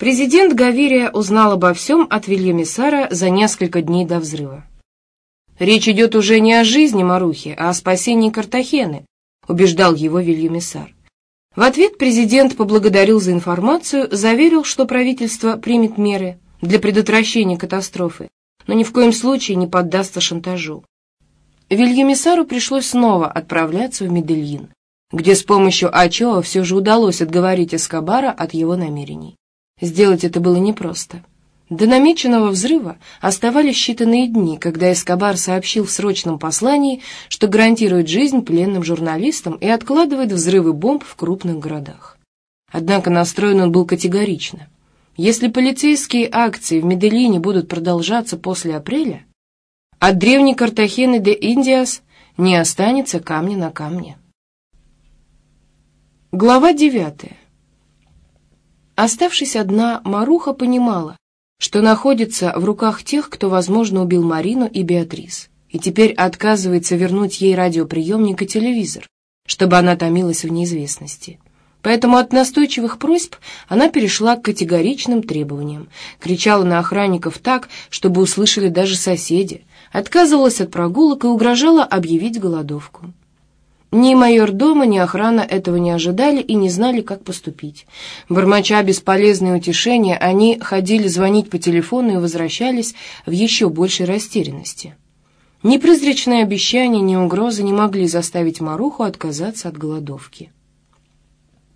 Президент Гавирия узнал обо всем от Вильямисара за несколько дней до взрыва. «Речь идет уже не о жизни Марухи, а о спасении Картахены», убеждал его Вильямисар. В ответ президент поблагодарил за информацию, заверил, что правительство примет меры для предотвращения катастрофы, но ни в коем случае не поддастся шантажу. Вильямисару пришлось снова отправляться в Медельин, где с помощью Ачоа все же удалось отговорить Эскобара от его намерений. Сделать это было непросто. До намеченного взрыва оставались считанные дни, когда Эскобар сообщил в срочном послании, что гарантирует жизнь пленным журналистам и откладывает взрывы бомб в крупных городах. Однако настроен он был категорично. Если полицейские акции в Медellине будут продолжаться после апреля, от древней Картахены де Индиас не останется камня на камне. Глава девятая. Оставшись одна, Маруха понимала, что находится в руках тех, кто, возможно, убил Марину и Беатрис, и теперь отказывается вернуть ей радиоприемник и телевизор, чтобы она томилась в неизвестности. Поэтому от настойчивых просьб она перешла к категоричным требованиям, кричала на охранников так, чтобы услышали даже соседи, отказывалась от прогулок и угрожала объявить голодовку. Ни майор дома, ни охрана этого не ожидали и не знали, как поступить. Бормоча бесполезные утешения, они ходили звонить по телефону и возвращались в еще большей растерянности. Ни призрачные обещания, ни угрозы не могли заставить Маруху отказаться от голодовки.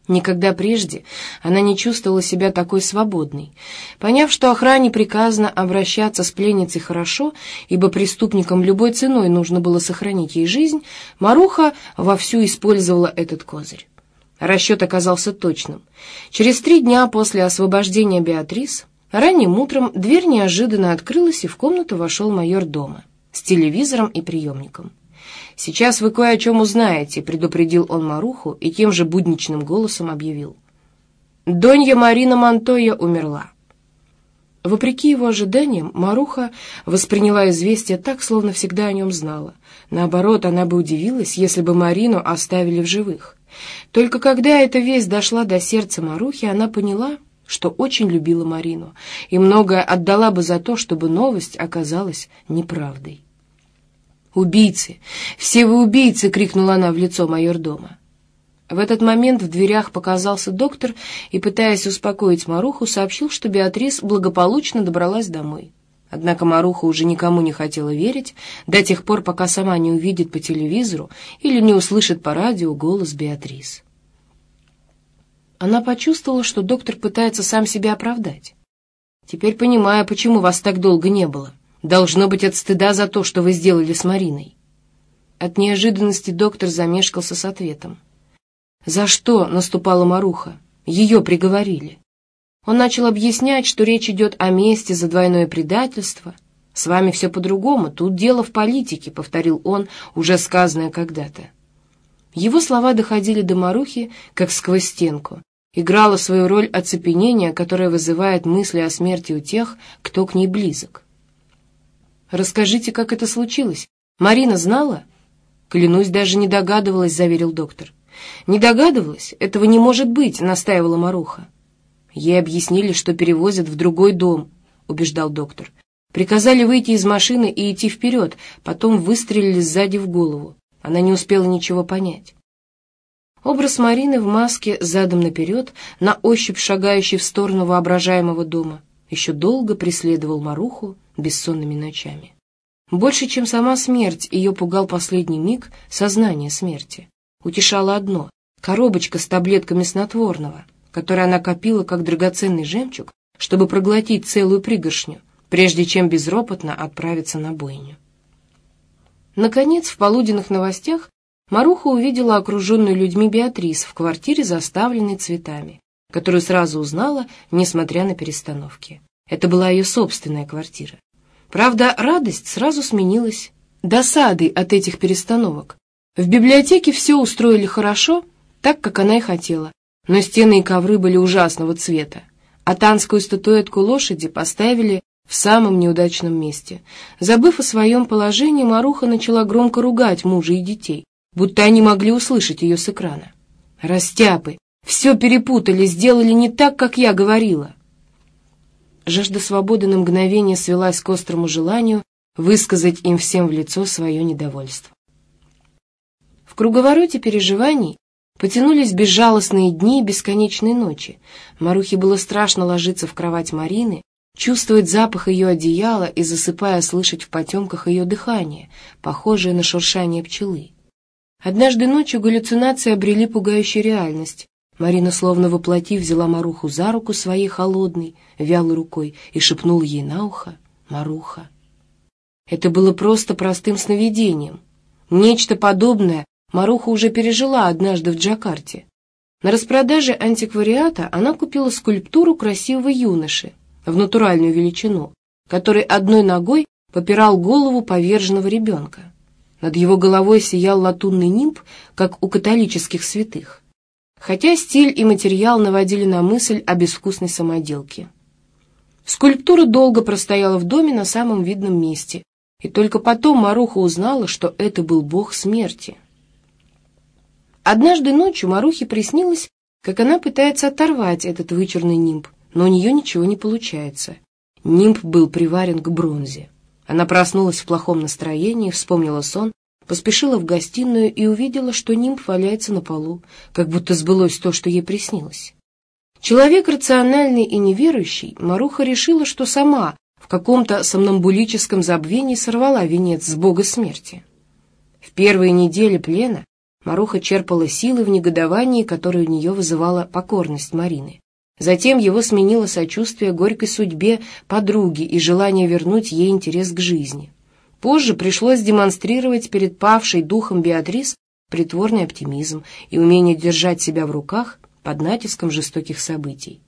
Никогда прежде она не чувствовала себя такой свободной. Поняв, что охране приказано обращаться с пленницей хорошо, ибо преступникам любой ценой нужно было сохранить ей жизнь, Маруха вовсю использовала этот козырь. Расчет оказался точным. Через три дня после освобождения Беатрис, ранним утром дверь неожиданно открылась, и в комнату вошел майор дома с телевизором и приемником. «Сейчас вы кое о чем узнаете», — предупредил он Маруху и тем же будничным голосом объявил. «Донья Марина Монтоя умерла». Вопреки его ожиданиям, Маруха восприняла известие так, словно всегда о нем знала. Наоборот, она бы удивилась, если бы Марину оставили в живых. Только когда эта весть дошла до сердца Марухи, она поняла, что очень любила Марину и многое отдала бы за то, чтобы новость оказалась неправдой. «Убийцы! Все вы убийцы!» — крикнула она в лицо майордома. В этот момент в дверях показался доктор и, пытаясь успокоить Маруху, сообщил, что Беатрис благополучно добралась домой. Однако Маруха уже никому не хотела верить до тех пор, пока сама не увидит по телевизору или не услышит по радио голос Беатрис. Она почувствовала, что доктор пытается сам себя оправдать. «Теперь понимаю, почему вас так долго не было», Должно быть от стыда за то, что вы сделали с Мариной. От неожиданности доктор замешкался с ответом. «За что?» — наступала Маруха. «Ее приговорили». Он начал объяснять, что речь идет о мести за двойное предательство. «С вами все по-другому, тут дело в политике», — повторил он, уже сказанное когда-то. Его слова доходили до Марухи, как сквозь стенку. Играла свою роль оцепенения, которое вызывает мысли о смерти у тех, кто к ней близок. Расскажите, как это случилось. Марина знала?» «Клянусь, даже не догадывалась», — заверил доктор. «Не догадывалась? Этого не может быть», — настаивала Маруха. Ей объяснили, что перевозят в другой дом, — убеждал доктор. Приказали выйти из машины и идти вперед, потом выстрелили сзади в голову. Она не успела ничего понять. Образ Марины в маске задом наперед, на ощупь шагающий в сторону воображаемого дома, еще долго преследовал Маруху бессонными ночами. Больше, чем сама смерть, ее пугал последний миг сознания смерти. Утешало одно — коробочка с таблетками снотворного, которую она копила как драгоценный жемчуг, чтобы проглотить целую пригоршню, прежде чем безропотно отправиться на бойню. Наконец, в полуденных новостях Маруха увидела окруженную людьми Беатрис в квартире, заставленной цветами, которую сразу узнала, несмотря на перестановки. Это была ее собственная квартира. Правда, радость сразу сменилась досадой от этих перестановок. В библиотеке все устроили хорошо, так, как она и хотела, но стены и ковры были ужасного цвета, а танскую статуэтку лошади поставили в самом неудачном месте. Забыв о своем положении, Маруха начала громко ругать мужа и детей, будто они могли услышать ее с экрана. «Растяпы! Все перепутали, сделали не так, как я говорила!» Жажда свободы на мгновение свелась к острому желанию высказать им всем в лицо свое недовольство. В круговороте переживаний потянулись безжалостные дни и бесконечные ночи. Марухе было страшно ложиться в кровать Марины, чувствовать запах ее одеяла и, засыпая, слышать в потемках ее дыхание, похожее на шуршание пчелы. Однажды ночью галлюцинации обрели пугающую реальность. Марина, словно воплотив, взяла Маруху за руку своей холодной, вялой рукой и шепнула ей на ухо «Маруха». Это было просто простым сновидением. Нечто подобное Маруха уже пережила однажды в Джакарте. На распродаже антиквариата она купила скульптуру красивого юноши в натуральную величину, который одной ногой попирал голову поверженного ребенка. Над его головой сиял латунный нимб, как у католических святых. Хотя стиль и материал наводили на мысль о безвкусной самоделке. Скульптура долго простояла в доме на самом видном месте, и только потом Маруха узнала, что это был бог смерти. Однажды ночью Марухе приснилось, как она пытается оторвать этот вычурный нимб, но у нее ничего не получается. Нимб был приварен к бронзе. Она проснулась в плохом настроении, вспомнила сон, поспешила в гостиную и увидела, что нимб валяется на полу, как будто сбылось то, что ей приснилось. Человек рациональный и неверующий, Маруха решила, что сама в каком-то сомнамбулическом забвении сорвала венец с бога смерти. В первые недели плена Маруха черпала силы в негодовании, которое у нее вызывала покорность Марины. Затем его сменило сочувствие горькой судьбе подруги и желание вернуть ей интерес к жизни. Позже пришлось демонстрировать перед павшей духом Беатрис притворный оптимизм и умение держать себя в руках под натиском жестоких событий.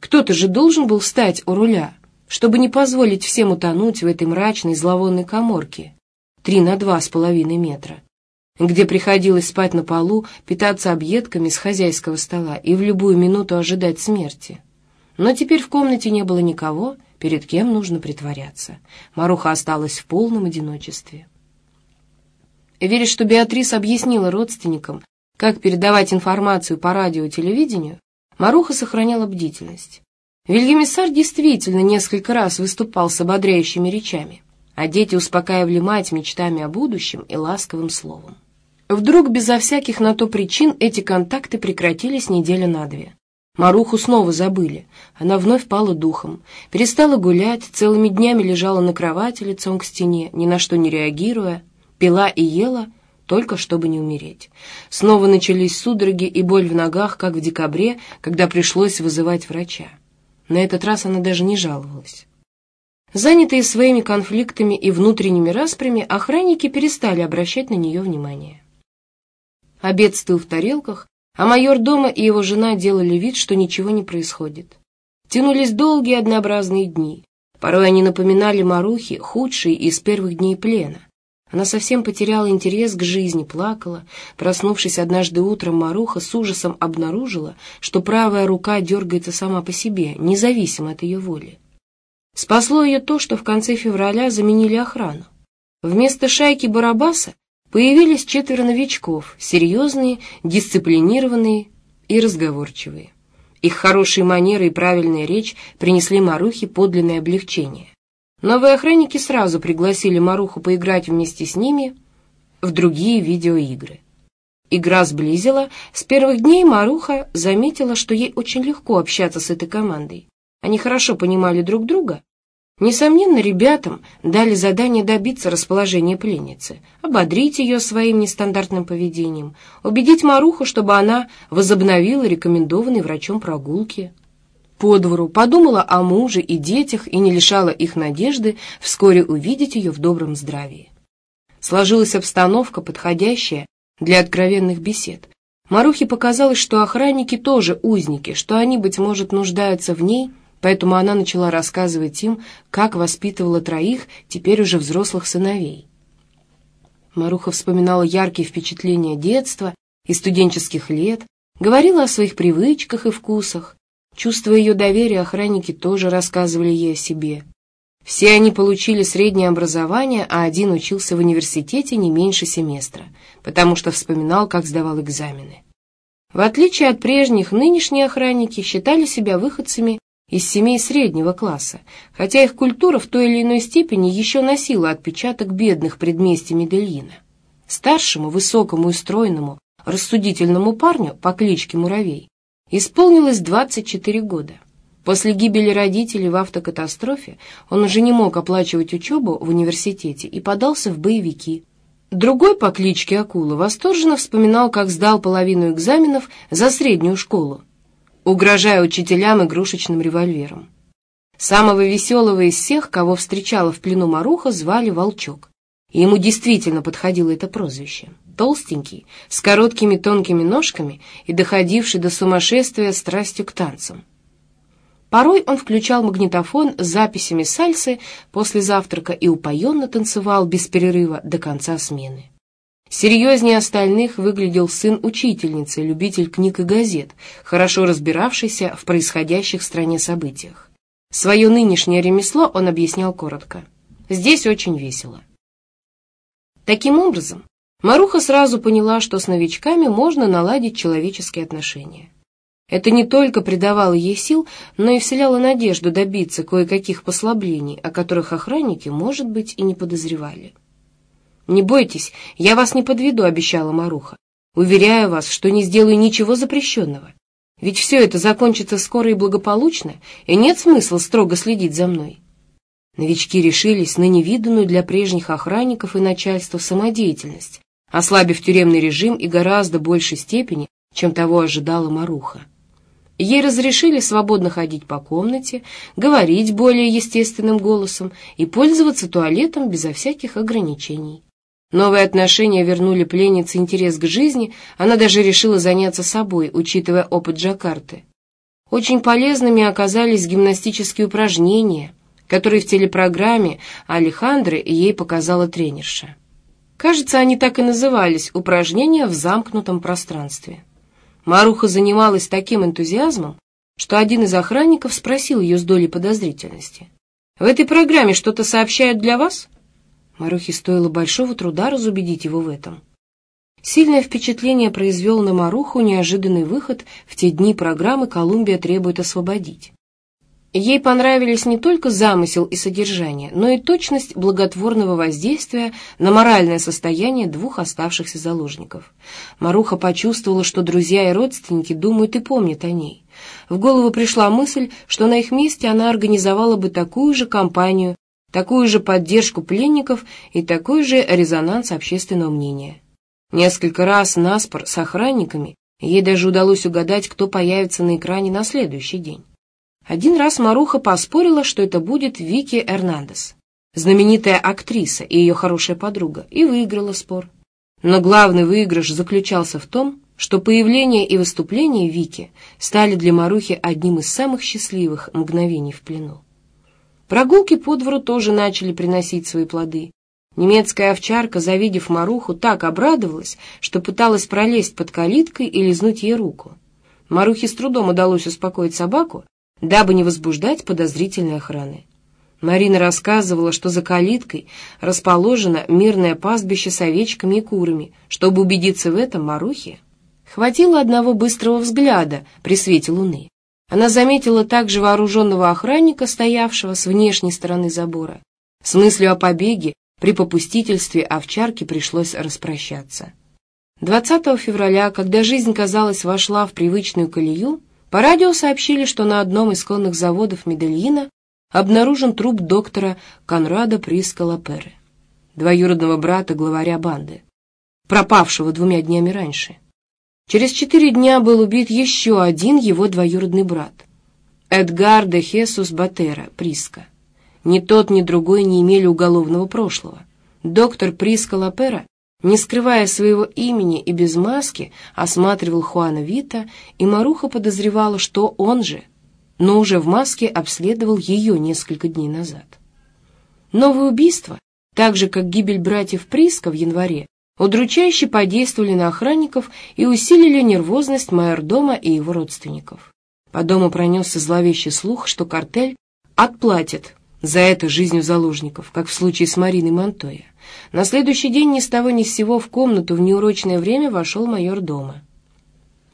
Кто-то же должен был встать у руля, чтобы не позволить всем утонуть в этой мрачной зловонной коморке, три на два с половиной метра, где приходилось спать на полу, питаться объедками с хозяйского стола и в любую минуту ожидать смерти. Но теперь в комнате не было никого, перед кем нужно притворяться. Маруха осталась в полном одиночестве. Веря, что Беатрис объяснила родственникам, как передавать информацию по радио и телевидению, Маруха сохраняла бдительность. Вильгемиссар действительно несколько раз выступал с ободряющими речами, а дети успокаивали мать мечтами о будущем и ласковым словом. Вдруг, безо всяких на то причин, эти контакты прекратились неделю на две. Маруху снова забыли. Она вновь пала духом, перестала гулять, целыми днями лежала на кровати лицом к стене, ни на что не реагируя, пила и ела, только чтобы не умереть. Снова начались судороги и боль в ногах, как в декабре, когда пришлось вызывать врача. На этот раз она даже не жаловалась. Занятые своими конфликтами и внутренними распрями, охранники перестали обращать на нее внимание. Обед стыл в тарелках, а майор дома и его жена делали вид, что ничего не происходит. Тянулись долгие однообразные дни. Порой они напоминали Марухе худшие из первых дней плена. Она совсем потеряла интерес к жизни, плакала. Проснувшись однажды утром, Маруха с ужасом обнаружила, что правая рука дергается сама по себе, независимо от ее воли. Спасло ее то, что в конце февраля заменили охрану. Вместо шайки Барабаса Появились четверо новичков, серьезные, дисциплинированные и разговорчивые. Их хорошие манеры и правильная речь принесли Марухе подлинное облегчение. Новые охранники сразу пригласили Маруху поиграть вместе с ними в другие видеоигры. Игра сблизила. С первых дней Маруха заметила, что ей очень легко общаться с этой командой. Они хорошо понимали друг друга Несомненно, ребятам дали задание добиться расположения пленницы, ободрить ее своим нестандартным поведением, убедить Маруху, чтобы она возобновила рекомендованные врачом прогулки. По двору подумала о муже и детях и не лишала их надежды вскоре увидеть ее в добром здравии. Сложилась обстановка, подходящая для откровенных бесед. Марухе показалось, что охранники тоже узники, что они, быть может, нуждаются в ней – поэтому она начала рассказывать им, как воспитывала троих, теперь уже взрослых сыновей. Маруха вспоминала яркие впечатления детства и студенческих лет, говорила о своих привычках и вкусах. Чувствуя ее доверие, охранники тоже рассказывали ей о себе. Все они получили среднее образование, а один учился в университете не меньше семестра, потому что вспоминал, как сдавал экзамены. В отличие от прежних, нынешние охранники считали себя выходцами из семей среднего класса, хотя их культура в той или иной степени еще носила отпечаток бедных предместий Медельина. Старшему, высокому и стройному, рассудительному парню по кличке Муравей исполнилось 24 года. После гибели родителей в автокатастрофе он уже не мог оплачивать учебу в университете и подался в боевики. Другой по кличке Акула восторженно вспоминал, как сдал половину экзаменов за среднюю школу, угрожая учителям игрушечным револьвером. Самого веселого из всех, кого встречала в плену Маруха, звали Волчок. И ему действительно подходило это прозвище. Толстенький, с короткими тонкими ножками и доходивший до сумасшествия страстью к танцам. Порой он включал магнитофон с записями сальсы после завтрака и упоенно танцевал без перерыва до конца смены. Серьезнее остальных выглядел сын учительницы, любитель книг и газет, хорошо разбиравшийся в происходящих в стране событиях. Свое нынешнее ремесло он объяснял коротко. Здесь очень весело. Таким образом, Маруха сразу поняла, что с новичками можно наладить человеческие отношения. Это не только придавало ей сил, но и вселяло надежду добиться кое-каких послаблений, о которых охранники, может быть, и не подозревали. «Не бойтесь, я вас не подведу», — обещала Маруха. «Уверяю вас, что не сделаю ничего запрещенного. Ведь все это закончится скоро и благополучно, и нет смысла строго следить за мной». Новички решились на невиданную для прежних охранников и начальства самодеятельность, ослабив тюремный режим и гораздо большей степени, чем того ожидала Маруха. Ей разрешили свободно ходить по комнате, говорить более естественным голосом и пользоваться туалетом безо всяких ограничений. Новые отношения вернули пленнице интерес к жизни, она даже решила заняться собой, учитывая опыт Джакарты. Очень полезными оказались гимнастические упражнения, которые в телепрограмме Алехандры ей показала тренерша. Кажется, они так и назывались «Упражнения в замкнутом пространстве». Маруха занималась таким энтузиазмом, что один из охранников спросил ее с долей подозрительности. «В этой программе что-то сообщают для вас?» Марухе стоило большого труда разубедить его в этом. Сильное впечатление произвел на Маруху неожиданный выход в те дни программы «Колумбия требует освободить». Ей понравились не только замысел и содержание, но и точность благотворного воздействия на моральное состояние двух оставшихся заложников. Маруха почувствовала, что друзья и родственники думают и помнят о ней. В голову пришла мысль, что на их месте она организовала бы такую же кампанию, такую же поддержку пленников и такой же резонанс общественного мнения. Несколько раз наспор с охранниками ей даже удалось угадать, кто появится на экране на следующий день. Один раз Маруха поспорила, что это будет Вики Эрнандес, знаменитая актриса и ее хорошая подруга, и выиграла спор. Но главный выигрыш заключался в том, что появление и выступление Вики стали для Марухи одним из самых счастливых мгновений в плену. Прогулки по двору тоже начали приносить свои плоды. Немецкая овчарка, завидев Маруху, так обрадовалась, что пыталась пролезть под калиткой и лизнуть ей руку. Марухе с трудом удалось успокоить собаку, дабы не возбуждать подозрительной охраны. Марина рассказывала, что за калиткой расположено мирное пастбище с овечками и курами. Чтобы убедиться в этом, Марухе хватило одного быстрого взгляда при свете луны. Она заметила также вооруженного охранника, стоявшего с внешней стороны забора. С мыслью о побеге при попустительстве овчарки пришлось распрощаться. 20 февраля, когда жизнь, казалось, вошла в привычную колею, по радио сообщили, что на одном из конных заводов Медельина обнаружен труп доктора Конрада Приска Лаперы, двоюродного брата главаря банды, пропавшего двумя днями раньше. Через четыре дня был убит еще один его двоюродный брат, Эдгар де Хесус Батера Приска. Ни тот, ни другой не имели уголовного прошлого. Доктор Приска Лапера не скрывая своего имени и без маски, осматривал Хуана Вита, и Маруха подозревала, что он же, но уже в маске обследовал ее несколько дней назад. Новые убийства, так же как гибель братьев Приска в январе, удручающе подействовали на охранников и усилили нервозность майордома и его родственников. По дому пронесся зловещий слух, что картель отплатит за это жизнью заложников, как в случае с Мариной Монтоя. На следующий день ни с того ни с сего в комнату в неурочное время вошел майор дома.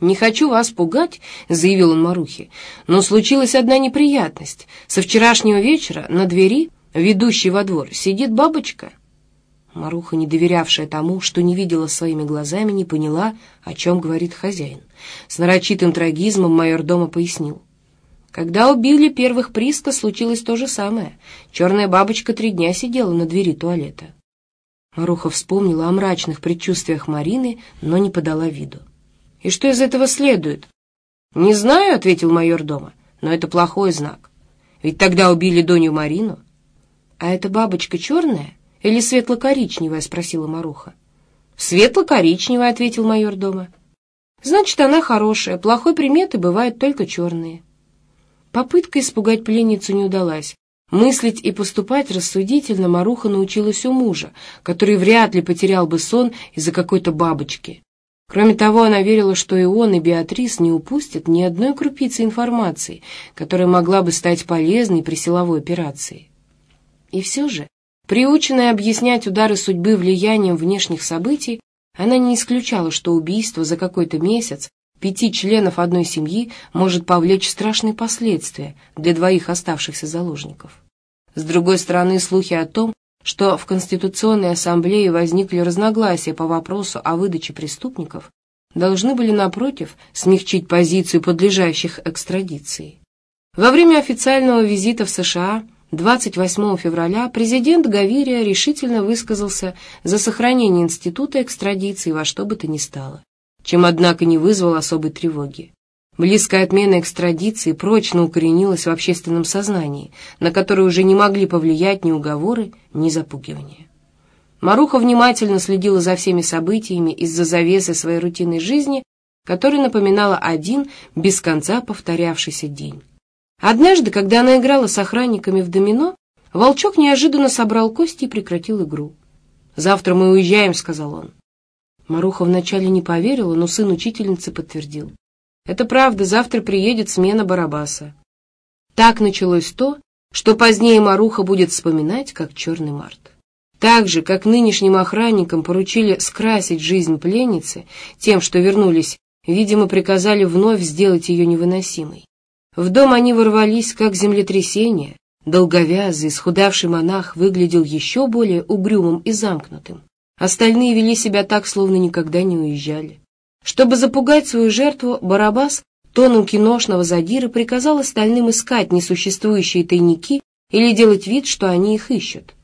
«Не хочу вас пугать», — заявил он Марухе, «но случилась одна неприятность. Со вчерашнего вечера на двери, ведущей во двор, сидит бабочка». Маруха, не доверявшая тому, что не видела своими глазами, не поняла, о чем говорит хозяин. С нарочитым трагизмом майор дома пояснил. Когда убили первых приска, случилось то же самое. Черная бабочка три дня сидела на двери туалета. Маруха вспомнила о мрачных предчувствиях Марины, но не подала виду. «И что из этого следует?» «Не знаю», — ответил майор дома, — «но это плохой знак. Ведь тогда убили Доню Марину». «А эта бабочка черная или светло-коричневая?» — спросила Маруха. «Светло-коричневая», — ответил майор дома. «Значит, она хорошая, плохой приметы бывают только черные». Попытка испугать пленницу не удалась. Мыслить и поступать рассудительно Маруха научилась у мужа, который вряд ли потерял бы сон из-за какой-то бабочки. Кроме того, она верила, что и он, и Беатрис не упустят ни одной крупицы информации, которая могла бы стать полезной при силовой операции. И все же, приученная объяснять удары судьбы влиянием внешних событий, она не исключала, что убийство за какой-то месяц пяти членов одной семьи может повлечь страшные последствия для двоих оставшихся заложников. С другой стороны, слухи о том, что в Конституционной Ассамблее возникли разногласия по вопросу о выдаче преступников, должны были, напротив, смягчить позицию подлежащих экстрадиции. Во время официального визита в США 28 февраля президент Гавирия решительно высказался за сохранение института экстрадиции во что бы то ни стало чем, однако, не вызвал особой тревоги. Близкая отмена экстрадиции прочно укоренилась в общественном сознании, на которое уже не могли повлиять ни уговоры, ни запугивания. Маруха внимательно следила за всеми событиями из-за завесы своей рутинной жизни, которая напоминала один без конца повторявшийся день. Однажды, когда она играла с охранниками в домино, волчок неожиданно собрал кости и прекратил игру. «Завтра мы уезжаем», — сказал он. Маруха вначале не поверила, но сын учительницы подтвердил. «Это правда, завтра приедет смена Барабаса». Так началось то, что позднее Маруха будет вспоминать, как черный март. Так же, как нынешним охранникам поручили скрасить жизнь пленницы тем, что вернулись, видимо, приказали вновь сделать ее невыносимой. В дом они ворвались, как землетрясение. Долговязый, исхудавший монах выглядел еще более угрюмым и замкнутым. Остальные вели себя так, словно никогда не уезжали. Чтобы запугать свою жертву, Барабас тоном киношного задира приказал остальным искать несуществующие тайники или делать вид, что они их ищут.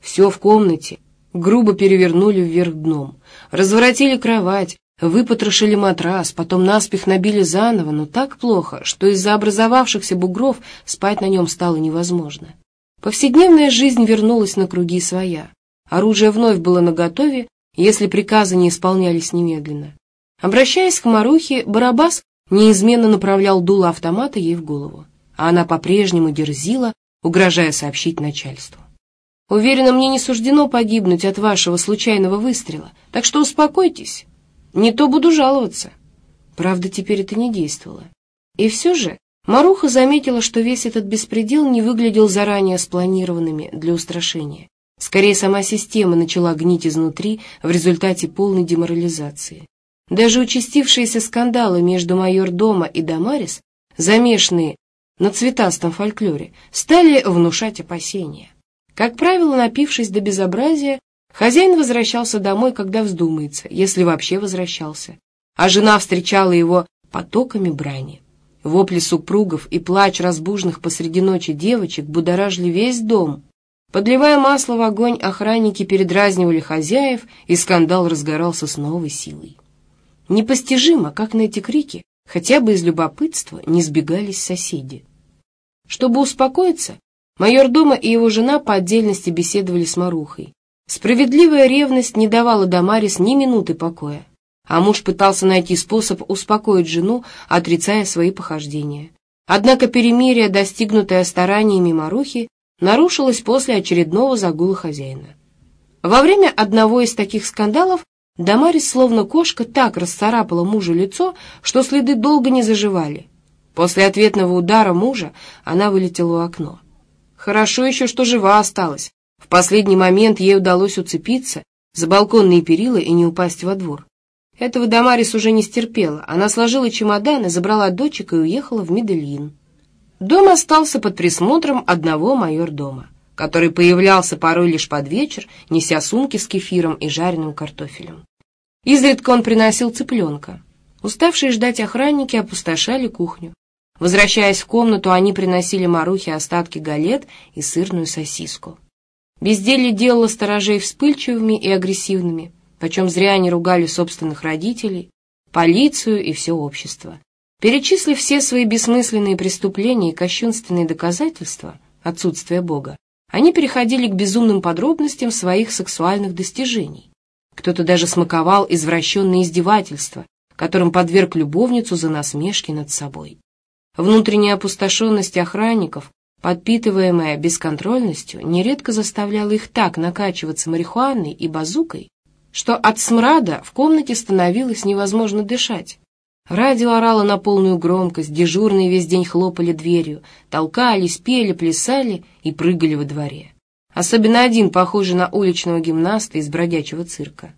Все в комнате грубо перевернули вверх дном, разворотили кровать, выпотрошили матрас, потом наспех набили заново, но так плохо, что из-за образовавшихся бугров спать на нем стало невозможно. Повседневная жизнь вернулась на круги своя. Оружие вновь было наготове, если приказы не исполнялись немедленно. Обращаясь к Марухе, Барабас неизменно направлял дуло автомата ей в голову, а она по-прежнему дерзила, угрожая сообщить начальству. «Уверена, мне не суждено погибнуть от вашего случайного выстрела, так что успокойтесь. Не то буду жаловаться». Правда, теперь это не действовало. И все же Маруха заметила, что весь этот беспредел не выглядел заранее спланированными для устрашения. Скорее, сама система начала гнить изнутри в результате полной деморализации. Даже участившиеся скандалы между майор Дома и Дамарис, замешанные на цветастом фольклоре, стали внушать опасения. Как правило, напившись до безобразия, хозяин возвращался домой, когда вздумается, если вообще возвращался, а жена встречала его потоками брани. Вопли супругов и плач разбуженных посреди ночи девочек будоражили весь дом, Подливая масло в огонь, охранники передразнивали хозяев, и скандал разгорался с новой силой. Непостижимо, как на эти крики, хотя бы из любопытства, не сбегались соседи. Чтобы успокоиться, майор дома и его жена по отдельности беседовали с Марухой. Справедливая ревность не давала Дамарис ни минуты покоя, а муж пытался найти способ успокоить жену, отрицая свои похождения. Однако перемирие, достигнутое стараниями Марухи, нарушилась после очередного загула хозяина. Во время одного из таких скандалов Дамарис, словно кошка, так расцарапала мужу лицо, что следы долго не заживали. После ответного удара мужа она вылетела в окно. Хорошо еще, что жива осталась. В последний момент ей удалось уцепиться за балконные перила и не упасть во двор. Этого Дамарис уже не стерпела. Она сложила чемоданы, забрала дочек и уехала в Медельин. Дом остался под присмотром одного майор-дома, который появлялся порой лишь под вечер, неся сумки с кефиром и жареным картофелем. Изредка он приносил цыпленка. Уставшие ждать охранники опустошали кухню. Возвращаясь в комнату, они приносили Марухе остатки галет и сырную сосиску. Безделье делало сторожей вспыльчивыми и агрессивными, почем зря они ругали собственных родителей, полицию и все общество. Перечислив все свои бессмысленные преступления и кощунственные доказательства отсутствия Бога, они переходили к безумным подробностям своих сексуальных достижений. Кто-то даже смаковал извращенные издевательства, которым подверг любовницу за насмешки над собой. Внутренняя опустошенность охранников подпитываемая бесконтрольностью, нередко заставляла их так накачиваться марихуаной и базукой, что от смрада в комнате становилось невозможно дышать. Радио орало на полную громкость, дежурные весь день хлопали дверью, толкались, пели, плясали и прыгали во дворе. Особенно один, похожий на уличного гимнаста из бродячего цирка.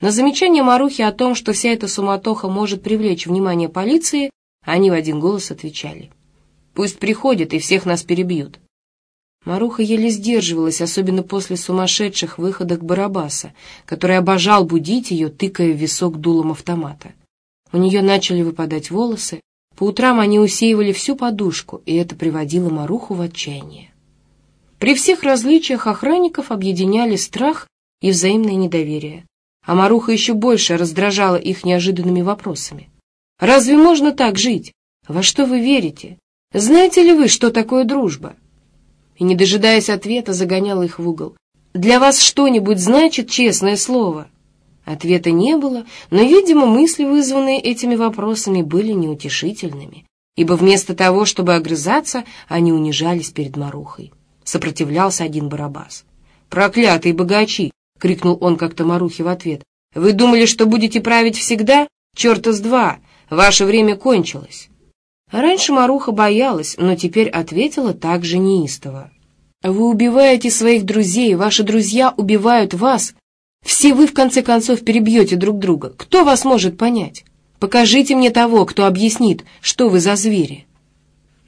На замечание Марухи о том, что вся эта суматоха может привлечь внимание полиции, они в один голос отвечали — Пусть приходят и всех нас перебьют. Маруха еле сдерживалась, особенно после сумасшедших выходок Барабаса, который обожал будить ее, тыкая в висок дулом автомата. У нее начали выпадать волосы, по утрам они усеивали всю подушку, и это приводило Маруху в отчаяние. При всех различиях охранников объединяли страх и взаимное недоверие, а Маруха еще больше раздражала их неожиданными вопросами. «Разве можно так жить? Во что вы верите? Знаете ли вы, что такое дружба?» И, не дожидаясь ответа, загонял их в угол. «Для вас что-нибудь значит честное слово?» Ответа не было, но, видимо, мысли, вызванные этими вопросами, были неутешительными, ибо вместо того, чтобы огрызаться, они унижались перед Марухой. Сопротивлялся один Барабас. «Проклятые богачи!» — крикнул он как-то Марухе в ответ. «Вы думали, что будете править всегда? Черта с два! Ваше время кончилось!» Раньше Маруха боялась, но теперь ответила так же неистово. «Вы убиваете своих друзей, ваши друзья убивают вас. Все вы, в конце концов, перебьете друг друга. Кто вас может понять? Покажите мне того, кто объяснит, что вы за звери».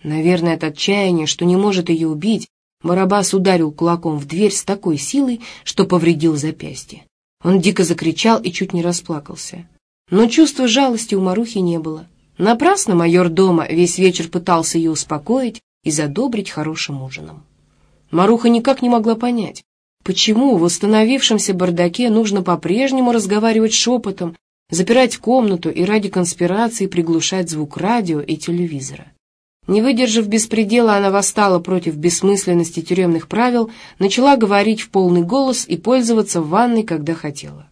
Наверное, от отчаяния, что не может ее убить, Барабас ударил кулаком в дверь с такой силой, что повредил запястье. Он дико закричал и чуть не расплакался. Но чувства жалости у Марухи не было. Напрасно майор дома весь вечер пытался ее успокоить и задобрить хорошим ужином. Маруха никак не могла понять, почему в установившемся бардаке нужно по-прежнему разговаривать шепотом, запирать комнату и ради конспирации приглушать звук радио и телевизора. Не выдержав беспредела, она восстала против бессмысленности тюремных правил, начала говорить в полный голос и пользоваться в ванной, когда хотела.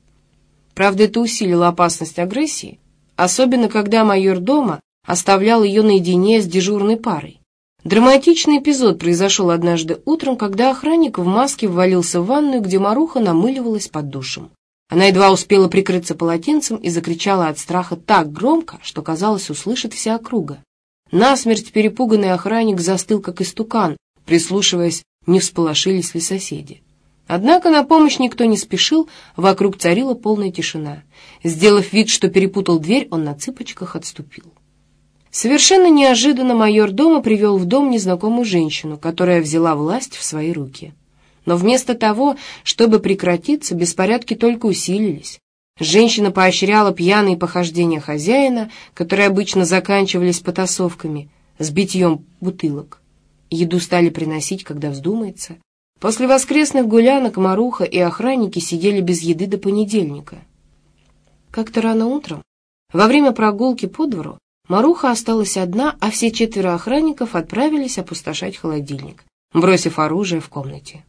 Правда, это усилило опасность агрессии, особенно когда майор дома оставлял ее наедине с дежурной парой. Драматичный эпизод произошел однажды утром, когда охранник в маске ввалился в ванную, где Маруха намыливалась под душем. Она едва успела прикрыться полотенцем и закричала от страха так громко, что, казалось, услышит вся округа. Насмерть перепуганный охранник застыл, как истукан, прислушиваясь, не всполошились ли соседи. Однако на помощь никто не спешил, вокруг царила полная тишина. Сделав вид, что перепутал дверь, он на цыпочках отступил. Совершенно неожиданно майор дома привел в дом незнакомую женщину, которая взяла власть в свои руки. Но вместо того, чтобы прекратиться, беспорядки только усилились. Женщина поощряла пьяные похождения хозяина, которые обычно заканчивались потасовками, с битьем бутылок. Еду стали приносить, когда вздумается. После воскресных гулянок Маруха и охранники сидели без еды до понедельника. Как-то рано утром, во время прогулки по двору, Маруха осталась одна, а все четверо охранников отправились опустошать холодильник, бросив оружие в комнате.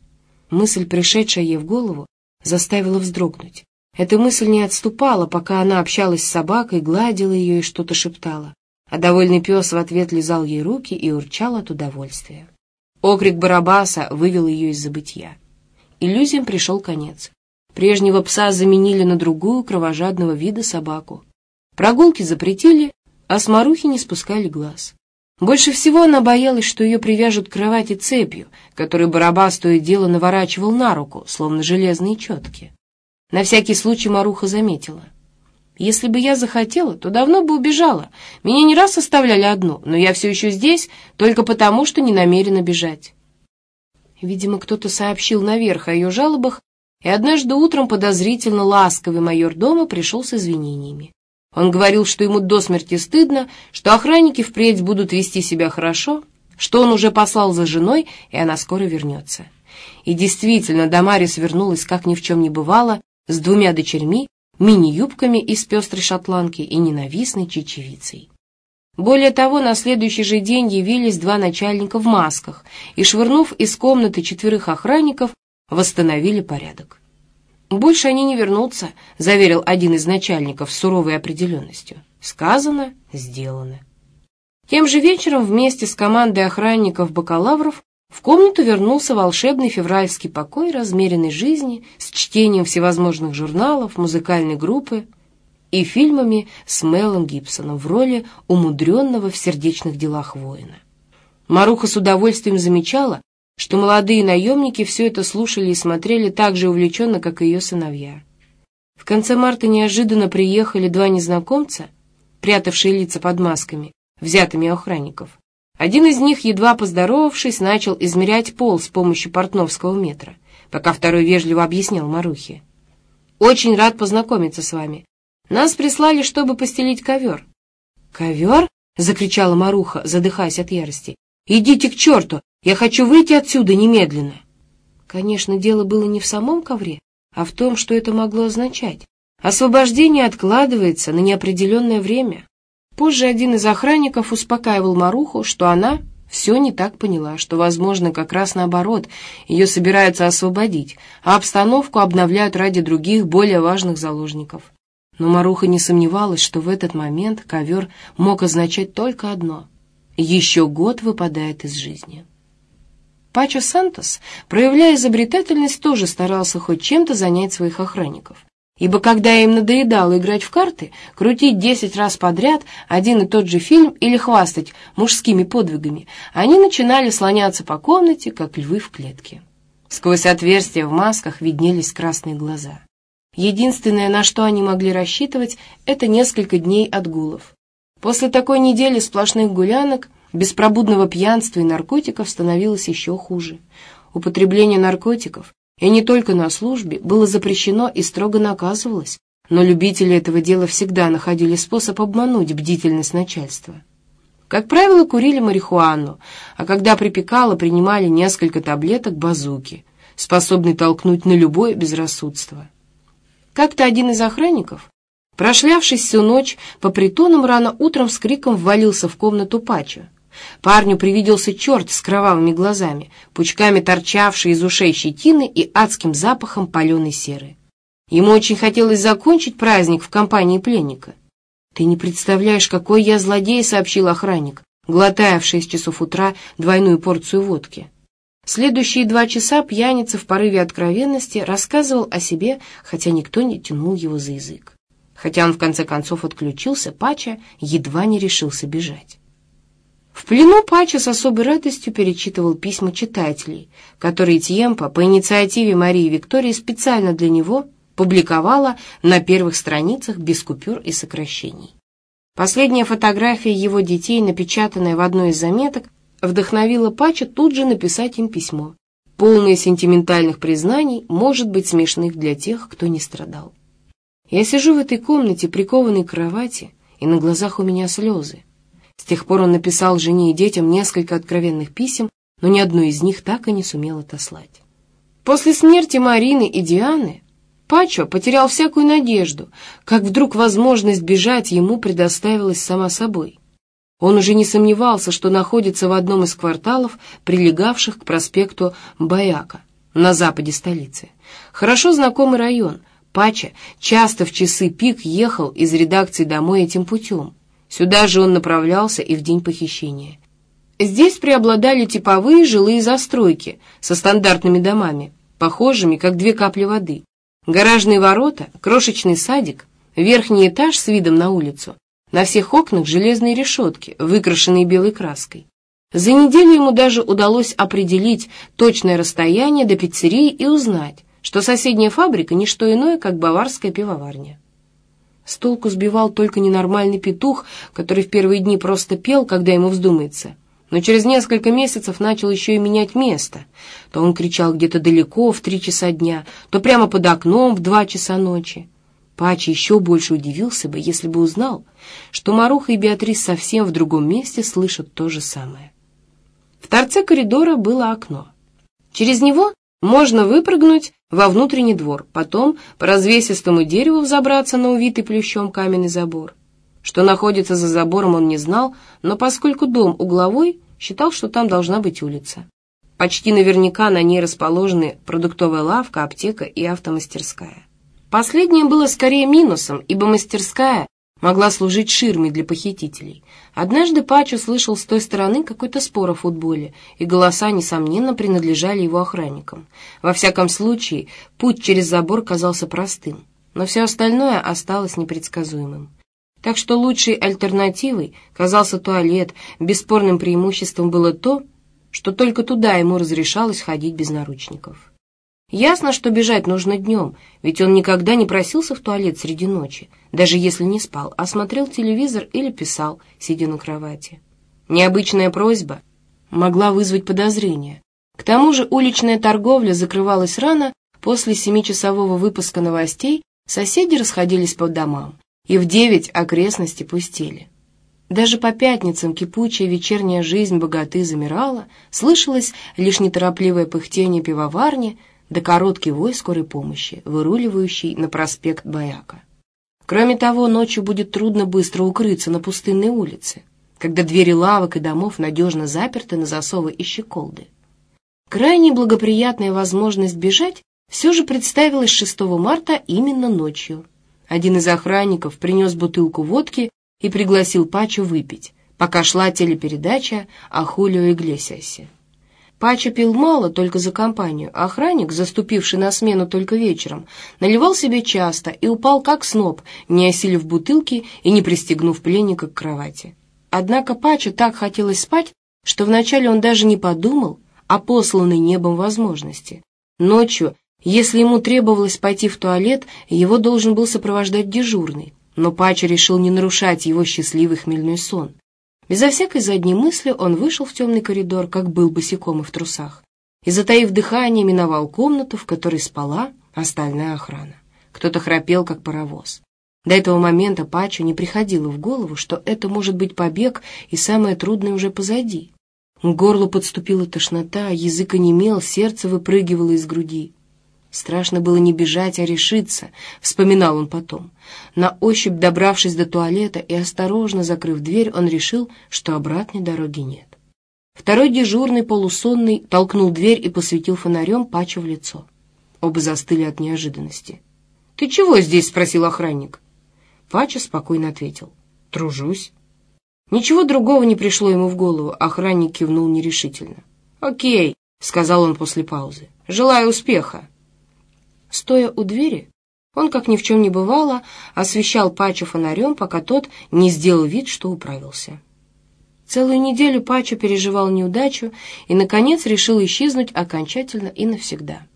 Мысль, пришедшая ей в голову, заставила вздрогнуть. Эта мысль не отступала, пока она общалась с собакой, гладила ее и что-то шептала, а довольный пес в ответ лизал ей руки и урчал от удовольствия. Окрик Барабаса вывел ее из забытья. Иллюзиям пришел конец. Прежнего пса заменили на другую кровожадного вида собаку. Прогулки запретили, а с Марухи не спускали глаз. Больше всего она боялась, что ее привяжут к кровати цепью, которую Барабас то и дело наворачивал на руку, словно железные четки. На всякий случай Маруха заметила. Если бы я захотела, то давно бы убежала. Меня не раз оставляли одну, но я все еще здесь только потому, что не намерена бежать. Видимо, кто-то сообщил наверх о ее жалобах, и однажды утром подозрительно ласковый майор дома пришел с извинениями. Он говорил, что ему до смерти стыдно, что охранники впредь будут вести себя хорошо, что он уже послал за женой, и она скоро вернется. И действительно, Дамарис вернулась, как ни в чем не бывало, с двумя дочерьми, мини-юбками из пестрой шотландки и ненавистной чечевицей. Более того, на следующий же день явились два начальника в масках и, швырнув из комнаты четверых охранников, восстановили порядок. «Больше они не вернутся», — заверил один из начальников с суровой определенностью. «Сказано, сделано». Тем же вечером вместе с командой охранников-бакалавров в комнату вернулся волшебный февральский покой размеренной жизни с чтением всевозможных журналов, музыкальной группы и фильмами с Мелом Гибсоном в роли умудренного в сердечных делах воина. Маруха с удовольствием замечала, что молодые наемники все это слушали и смотрели так же увлеченно, как и ее сыновья. В конце марта неожиданно приехали два незнакомца, прятавшие лица под масками, взятыми охранников. Один из них, едва поздоровавшись, начал измерять пол с помощью портновского метра, пока второй вежливо объяснял Марухе. «Очень рад познакомиться с вами. Нас прислали, чтобы постелить ковер». «Ковер?» — закричала Маруха, задыхаясь от ярости. «Идите к черту! Я хочу выйти отсюда немедленно!» Конечно, дело было не в самом ковре, а в том, что это могло означать. Освобождение откладывается на неопределенное время. Позже один из охранников успокаивал Маруху, что она все не так поняла, что, возможно, как раз наоборот, ее собираются освободить, а обстановку обновляют ради других, более важных заложников. Но Маруха не сомневалась, что в этот момент ковер мог означать только одно — еще год выпадает из жизни. Пачо Сантос, проявляя изобретательность, тоже старался хоть чем-то занять своих охранников ибо когда им надоедало играть в карты, крутить десять раз подряд один и тот же фильм или хвастать мужскими подвигами, они начинали слоняться по комнате, как львы в клетке. Сквозь отверстия в масках виднелись красные глаза. Единственное, на что они могли рассчитывать, это несколько дней отгулов. После такой недели сплошных гулянок, беспробудного пьянства и наркотиков становилось еще хуже. Употребление наркотиков и не только на службе, было запрещено и строго наказывалось, но любители этого дела всегда находили способ обмануть бдительность начальства. Как правило, курили марихуану, а когда припекало, принимали несколько таблеток базуки, способной толкнуть на любое безрассудство. Как-то один из охранников, прошлявшись всю ночь по притонам, рано утром с криком ввалился в комнату Пачо. Парню привиделся черт с кровавыми глазами, пучками торчавший из ушей щетины и адским запахом паленой серы. Ему очень хотелось закончить праздник в компании пленника. «Ты не представляешь, какой я злодей», — сообщил охранник, глотая в шесть часов утра двойную порцию водки. Следующие два часа пьяница в порыве откровенности рассказывал о себе, хотя никто не тянул его за язык. Хотя он в конце концов отключился, Пача едва не решился бежать. В плену Пача с особой радостью перечитывал письма читателей, которые Тьемпа по инициативе Марии Виктории специально для него публиковала на первых страницах без купюр и сокращений. Последняя фотография его детей, напечатанная в одной из заметок, вдохновила Пача тут же написать им письмо, полное сентиментальных признаний, может быть, смешных для тех, кто не страдал. Я сижу в этой комнате, прикованной к кровати, и на глазах у меня слезы. С тех пор он написал жене и детям несколько откровенных писем, но ни одно из них так и не сумел отослать. После смерти Марины и Дианы Пачо потерял всякую надежду, как вдруг возможность бежать ему предоставилась сама собой. Он уже не сомневался, что находится в одном из кварталов, прилегавших к проспекту Баяка, на западе столицы. Хорошо знакомый район. Пача часто в часы пик ехал из редакции домой этим путем. Сюда же он направлялся и в день похищения. Здесь преобладали типовые жилые застройки со стандартными домами, похожими, как две капли воды. Гаражные ворота, крошечный садик, верхний этаж с видом на улицу. На всех окнах железные решетки, выкрашенные белой краской. За неделю ему даже удалось определить точное расстояние до пиццерии и узнать, что соседняя фабрика – не что иное, как баварская пивоварня. С толку сбивал только ненормальный петух, который в первые дни просто пел, когда ему вздумается. Но через несколько месяцев начал еще и менять место. То он кричал где-то далеко в три часа дня, то прямо под окном в два часа ночи. Пача еще больше удивился бы, если бы узнал, что Маруха и Беатрис совсем в другом месте слышат то же самое. В торце коридора было окно. Через него можно выпрыгнуть во внутренний двор, потом по развесистому дереву взобраться на увитый плющом каменный забор. Что находится за забором, он не знал, но поскольку дом угловой, считал, что там должна быть улица. Почти наверняка на ней расположены продуктовая лавка, аптека и автомастерская. Последнее было скорее минусом, ибо мастерская могла служить ширмой для похитителей. Однажды Пач услышал с той стороны какой-то спор о футболе, и голоса, несомненно, принадлежали его охранникам. Во всяком случае, путь через забор казался простым, но все остальное осталось непредсказуемым. Так что лучшей альтернативой казался туалет, бесспорным преимуществом было то, что только туда ему разрешалось ходить без наручников. Ясно, что бежать нужно днем, ведь он никогда не просился в туалет среди ночи, даже если не спал, а смотрел телевизор или писал, сидя на кровати. Необычная просьба могла вызвать подозрение. К тому же уличная торговля закрывалась рано, после семичасового выпуска новостей соседи расходились по домам, и в девять окрестности пустели. Даже по пятницам кипучая вечерняя жизнь богаты замирала, слышалось лишь неторопливое пыхтение пивоварни — да короткий вой скорой помощи, выруливающий на проспект Баяка. Кроме того, ночью будет трудно быстро укрыться на пустынной улице, когда двери лавок и домов надежно заперты на засовы и щеколды. Крайне благоприятная возможность бежать все же представилась 6 марта именно ночью. Один из охранников принес бутылку водки и пригласил Пачу выпить, пока шла телепередача о Хулио Иглесиасе. Пача пил мало, только за компанию. Охранник, заступивший на смену только вечером, наливал себе часто и упал как сноб, не осилив бутылки и не пристегнув пленника к кровати. Однако Пачу так хотелось спать, что вначале он даже не подумал о посланной небом возможности. Ночью, если ему требовалось пойти в туалет, его должен был сопровождать дежурный, но Пача решил не нарушать его счастливый хмельной сон. Безо всякой задней мысли он вышел в темный коридор, как был босиком и в трусах, и, затаив дыхание, миновал комнату, в которой спала остальная охрана. Кто-то храпел, как паровоз. До этого момента Пачу не приходило в голову, что это может быть побег, и самое трудное уже позади. К горлу подступила тошнота, язык онемел, сердце выпрыгивало из груди. Страшно было не бежать, а решиться, вспоминал он потом. На ощупь добравшись до туалета и осторожно закрыв дверь, он решил, что обратной дороги нет. Второй дежурный, полусонный, толкнул дверь и посветил фонарем Пачу в лицо. Оба застыли от неожиданности. «Ты чего здесь?» — спросил охранник. Пача спокойно ответил. «Тружусь». Ничего другого не пришло ему в голову, охранник кивнул нерешительно. «Окей», — сказал он после паузы. «Желаю успеха». Стоя у двери, он, как ни в чем не бывало, освещал Пачу фонарем, пока тот не сделал вид, что управился. Целую неделю Пачо переживал неудачу и, наконец, решил исчезнуть окончательно и навсегда.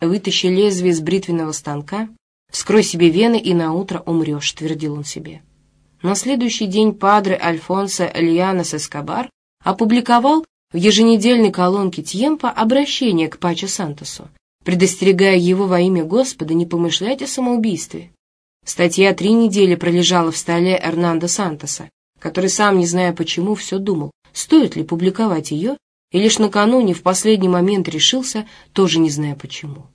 «Вытащи лезвие из бритвенного станка, вскрой себе вены и наутро умрешь», — твердил он себе. На следующий день падре Альфонсо Эльянос Эскобар опубликовал в еженедельной колонке Тьемпа обращение к Пачо Сантосу, предостерегая его во имя Господа не помышлять о самоубийстве. Статья три недели пролежала в столе Эрнандо Сантоса, который сам, не зная почему, все думал, стоит ли публиковать ее, и лишь накануне в последний момент решился, тоже не зная почему.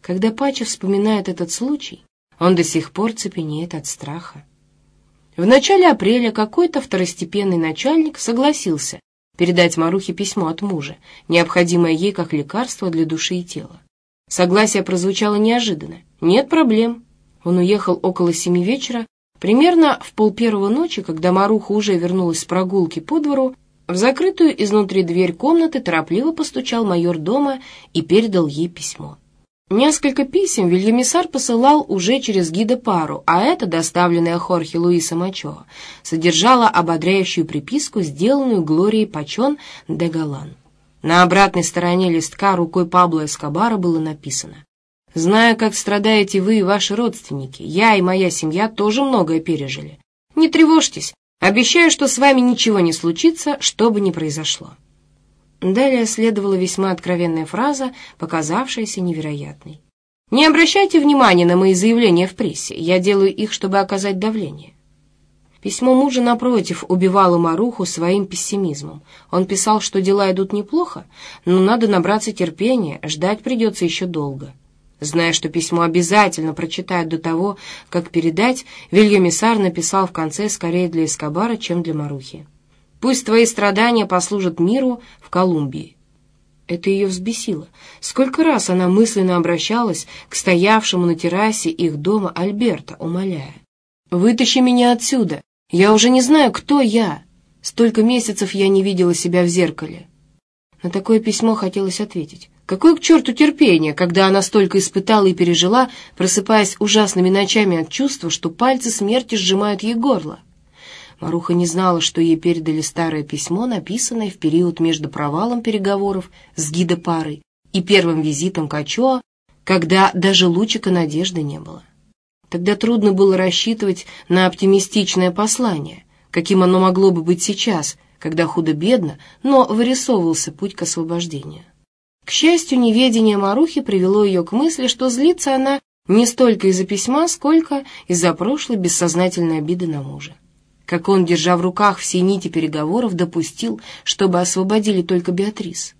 Когда Пача вспоминает этот случай, он до сих пор цепенеет от страха. В начале апреля какой-то второстепенный начальник согласился передать Марухе письмо от мужа, необходимое ей как лекарство для души и тела. Согласие прозвучало неожиданно. «Нет проблем». Он уехал около семи вечера, примерно в полпервого ночи, когда Маруха уже вернулась с прогулки по двору, в закрытую изнутри дверь комнаты торопливо постучал майор дома и передал ей письмо. Несколько писем Вильямисар посылал уже через гида пару, а это, доставленное Хорхе Луиса Мачо, содержало ободряющую приписку, сделанную Глорией Пачон де Галан. На обратной стороне листка рукой Пабло Эскобара было написано Знаю, как страдаете вы и ваши родственники. Я и моя семья тоже многое пережили. Не тревожьтесь. Обещаю, что с вами ничего не случится, что бы ни произошло». Далее следовала весьма откровенная фраза, показавшаяся невероятной. «Не обращайте внимания на мои заявления в прессе. Я делаю их, чтобы оказать давление». Письмо мужа, напротив, убивало Маруху своим пессимизмом. Он писал, что дела идут неплохо, но надо набраться терпения, ждать придется еще долго. Зная, что письмо обязательно прочитают до того, как передать, Вильямисар написал в конце скорее для Эскобара, чем для Марухи. «Пусть твои страдания послужат миру в Колумбии». Это ее взбесило. Сколько раз она мысленно обращалась к стоявшему на террасе их дома Альберта, умоляя. «Вытащи меня отсюда! Я уже не знаю, кто я! Столько месяцев я не видела себя в зеркале!» На такое письмо хотелось ответить. Какое к черту терпение, когда она столько испытала и пережила, просыпаясь ужасными ночами от чувства, что пальцы смерти сжимают ей горло? Маруха не знала, что ей передали старое письмо, написанное в период между провалом переговоров с гидо-парой и первым визитом Качоа, когда даже лучика надежды не было. Тогда трудно было рассчитывать на оптимистичное послание, каким оно могло бы быть сейчас, когда худо-бедно, но вырисовывался путь к освобождению. К счастью, неведение Марухи привело ее к мысли, что злится она не столько из-за письма, сколько из-за прошлой бессознательной обиды на мужа. Как он, держа в руках все нити переговоров, допустил, чтобы освободили только Беатрис.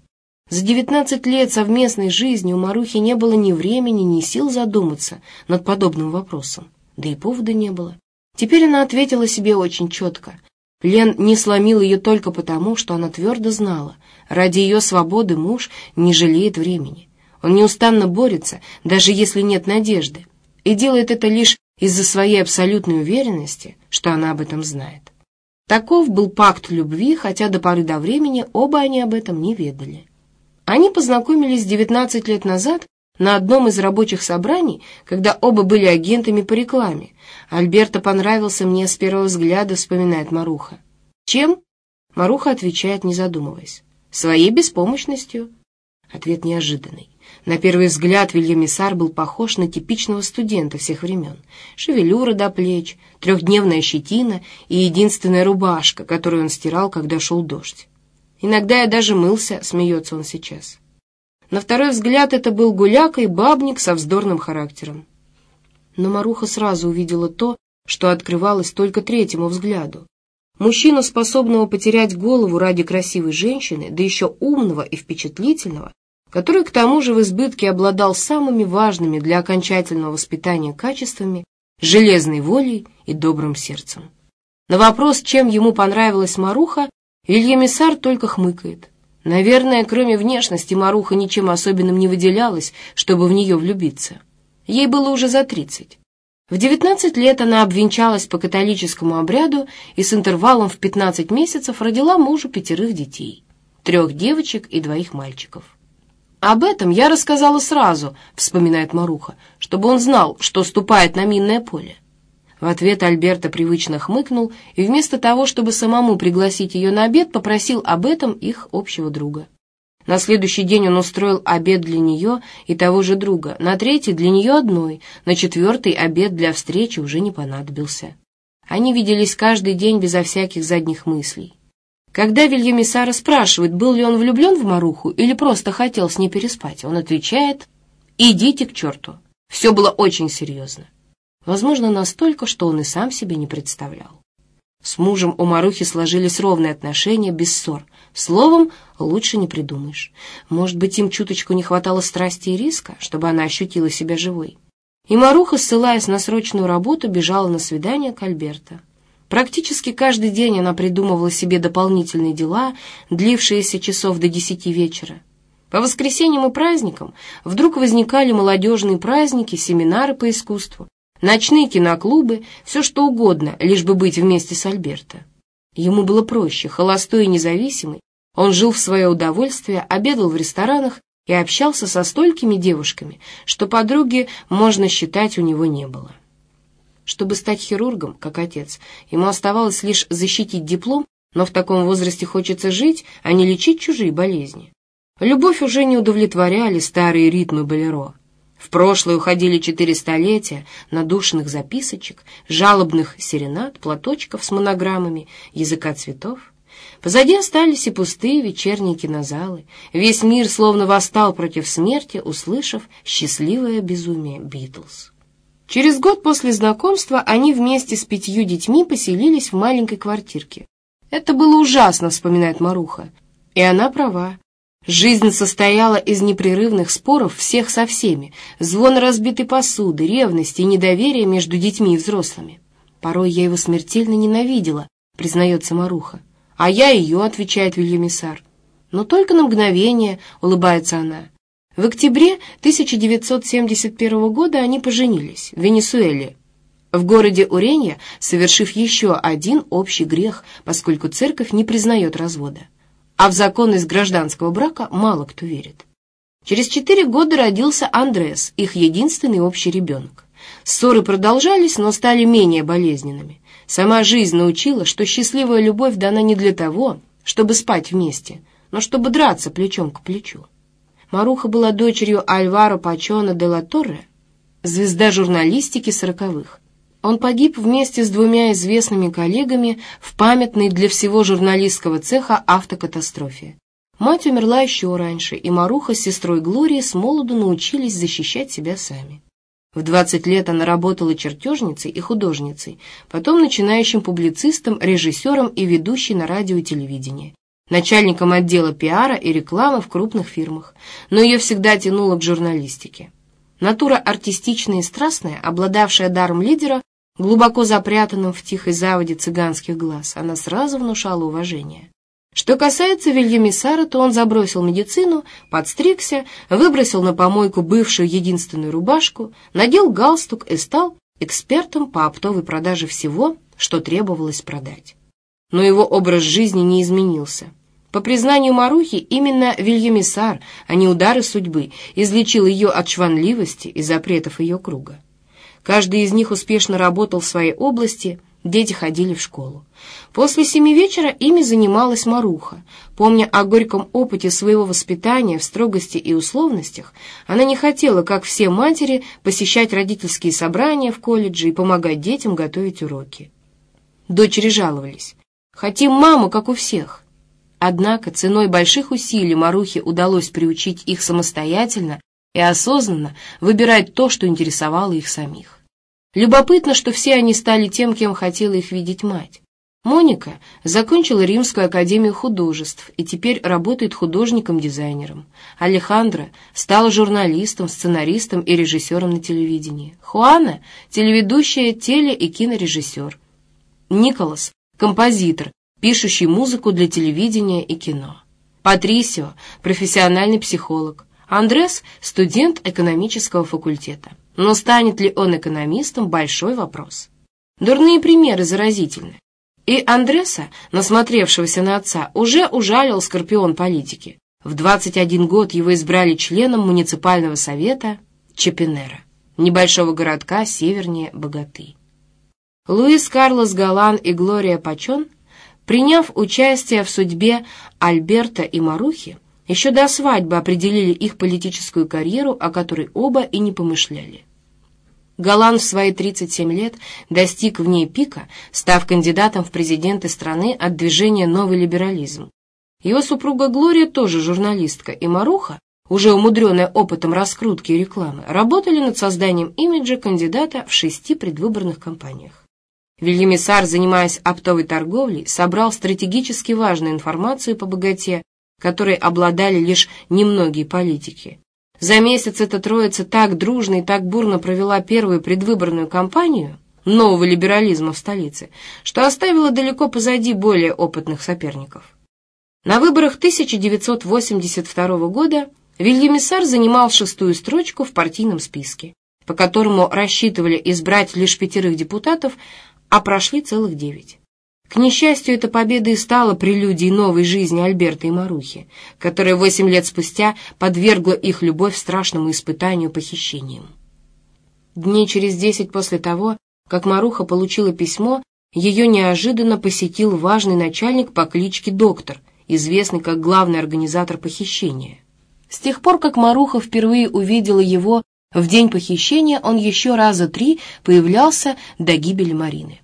За девятнадцать лет совместной жизни у Марухи не было ни времени, ни сил задуматься над подобным вопросом, да и повода не было. Теперь она ответила себе очень четко. Лен не сломил ее только потому, что она твердо знала, Ради ее свободы муж не жалеет времени. Он неустанно борется, даже если нет надежды, и делает это лишь из-за своей абсолютной уверенности, что она об этом знает. Таков был пакт любви, хотя до поры до времени оба они об этом не ведали. Они познакомились 19 лет назад на одном из рабочих собраний, когда оба были агентами по рекламе. Альберто понравился мне с первого взгляда, вспоминает Маруха. Чем? Маруха отвечает, не задумываясь. Своей беспомощностью. Ответ неожиданный. На первый взгляд Вильямисар был похож на типичного студента всех времен. Шевелюра до плеч, трехдневная щетина и единственная рубашка, которую он стирал, когда шел дождь. Иногда я даже мылся, смеется он сейчас. На второй взгляд это был гуляка и бабник со вздорным характером. Но Маруха сразу увидела то, что открывалось только третьему взгляду. Мужчину, способного потерять голову ради красивой женщины, да еще умного и впечатлительного, который к тому же в избытке обладал самыми важными для окончательного воспитания качествами, железной волей и добрым сердцем. На вопрос, чем ему понравилась Маруха, Вильямисар только хмыкает. Наверное, кроме внешности, Маруха ничем особенным не выделялась, чтобы в нее влюбиться. Ей было уже за тридцать. В 19 лет она обвенчалась по католическому обряду и с интервалом в 15 месяцев родила мужу пятерых детей, трех девочек и двоих мальчиков. «Об этом я рассказала сразу», — вспоминает Маруха, «чтобы он знал, что ступает на минное поле». В ответ Альберто привычно хмыкнул и вместо того, чтобы самому пригласить ее на обед, попросил об этом их общего друга. На следующий день он устроил обед для нее и того же друга, на третий для нее одной, на четвертый обед для встречи уже не понадобился. Они виделись каждый день безо всяких задних мыслей. Когда Вильямисара спрашивает, был ли он влюблен в Маруху или просто хотел с ней переспать, он отвечает «Идите к черту». Все было очень серьезно. Возможно, настолько, что он и сам себе не представлял. С мужем у Марухи сложились ровные отношения, без ссор. Словом, лучше не придумаешь. Может быть, им чуточку не хватало страсти и риска, чтобы она ощутила себя живой. И Маруха, ссылаясь на срочную работу, бежала на свидание к Альберто. Практически каждый день она придумывала себе дополнительные дела, длившиеся часов до десяти вечера. По воскресеньям и праздникам вдруг возникали молодежные праздники, семинары по искусству, ночные киноклубы, все что угодно, лишь бы быть вместе с Альберто. Ему было проще, холостой и независимый, он жил в свое удовольствие, обедал в ресторанах и общался со столькими девушками, что подруги, можно считать, у него не было. Чтобы стать хирургом, как отец, ему оставалось лишь защитить диплом, но в таком возрасте хочется жить, а не лечить чужие болезни. Любовь уже не удовлетворяли старые ритмы болеро. В прошлое уходили четыре столетия надушенных записочек, жалобных серенад, платочков с монограммами, языка цветов. Позади остались и пустые вечерние кинозалы. Весь мир словно восстал против смерти, услышав счастливое безумие Битлз. Через год после знакомства они вместе с пятью детьми поселились в маленькой квартирке. «Это было ужасно», — вспоминает Маруха. И она права. Жизнь состояла из непрерывных споров всех со всеми, звон разбитой посуды, ревности и недоверия между детьми и взрослыми. Порой я его смертельно ненавидела, признается Маруха. А я ее, отвечает Вильямисар. Но только на мгновение, улыбается она. В октябре 1971 года они поженились в Венесуэле, в городе Уренья, совершив еще один общий грех, поскольку церковь не признает развода а в законность гражданского брака мало кто верит. Через четыре года родился Андрес, их единственный общий ребенок. Ссоры продолжались, но стали менее болезненными. Сама жизнь научила, что счастливая любовь дана не для того, чтобы спать вместе, но чтобы драться плечом к плечу. Маруха была дочерью Альваро Пачона де ла Торре, звезда журналистики сороковых. Он погиб вместе с двумя известными коллегами в памятной для всего журналистского цеха автокатастрофе. Мать умерла еще раньше, и Маруха с сестрой Глорией с молоду научились защищать себя сами. В 20 лет она работала чертежницей и художницей, потом начинающим публицистом, режиссером и ведущей на радио и телевидении, начальником отдела пиара и рекламы в крупных фирмах, но ее всегда тянуло к журналистике. Натура артистичная и страстная, обладавшая даром лидера, глубоко запрятанным в тихой заводе цыганских глаз, она сразу внушала уважение. Что касается Вильямисара, то он забросил медицину, подстригся, выбросил на помойку бывшую единственную рубашку, надел галстук и стал экспертом по оптовой продаже всего, что требовалось продать. Но его образ жизни не изменился. По признанию Марухи, именно Вильямисар, а не удары судьбы, излечил ее от шванливости и запретов ее круга. Каждый из них успешно работал в своей области, дети ходили в школу. После семи вечера ими занималась Маруха. Помня о горьком опыте своего воспитания в строгости и условностях, она не хотела, как все матери, посещать родительские собрания в колледже и помогать детям готовить уроки. Дочери жаловались. «Хотим маму, как у всех». Однако ценой больших усилий Марухе удалось приучить их самостоятельно и осознанно выбирать то, что интересовало их самих. Любопытно, что все они стали тем, кем хотела их видеть мать. Моника закончила Римскую академию художеств и теперь работает художником-дизайнером. Алехандро стала журналистом, сценаристом и режиссером на телевидении. Хуана – телеведущая, теле- и кинорежиссер. Николас – композитор, пишущий музыку для телевидения и кино. Патрисио – профессиональный психолог. Андрес – студент экономического факультета. Но станет ли он экономистом – большой вопрос. Дурные примеры заразительны. И Андреса, насмотревшегося на отца, уже ужалил скорпион политики. В 21 год его избрали членом муниципального совета Чепинера, небольшого городка севернее Богаты. Луис Карлос Галан и Глория Пачон, приняв участие в судьбе Альберта и Марухи, еще до свадьбы определили их политическую карьеру, о которой оба и не помышляли. Голланд в свои 37 лет достиг в ней пика, став кандидатом в президенты страны от движения «Новый либерализм». Его супруга Глория, тоже журналистка, и Маруха, уже умудренная опытом раскрутки и рекламы, работали над созданием имиджа кандидата в шести предвыборных кампаниях. Вильямисар, занимаясь оптовой торговлей, собрал стратегически важную информацию по богате, которой обладали лишь немногие политики. За месяц эта троица так дружно и так бурно провела первую предвыборную кампанию нового либерализма в столице, что оставила далеко позади более опытных соперников. На выборах 1982 года Вильямисар занимал шестую строчку в партийном списке, по которому рассчитывали избрать лишь пятерых депутатов, а прошли целых девять. К несчастью, эта победа и стала прелюдией новой жизни Альберта и Марухи, которая восемь лет спустя подвергла их любовь страшному испытанию похищением. Дней через десять после того, как Маруха получила письмо, ее неожиданно посетил важный начальник по кличке Доктор, известный как главный организатор похищения. С тех пор, как Маруха впервые увидела его В день похищения он еще раза три появлялся до гибели Марины.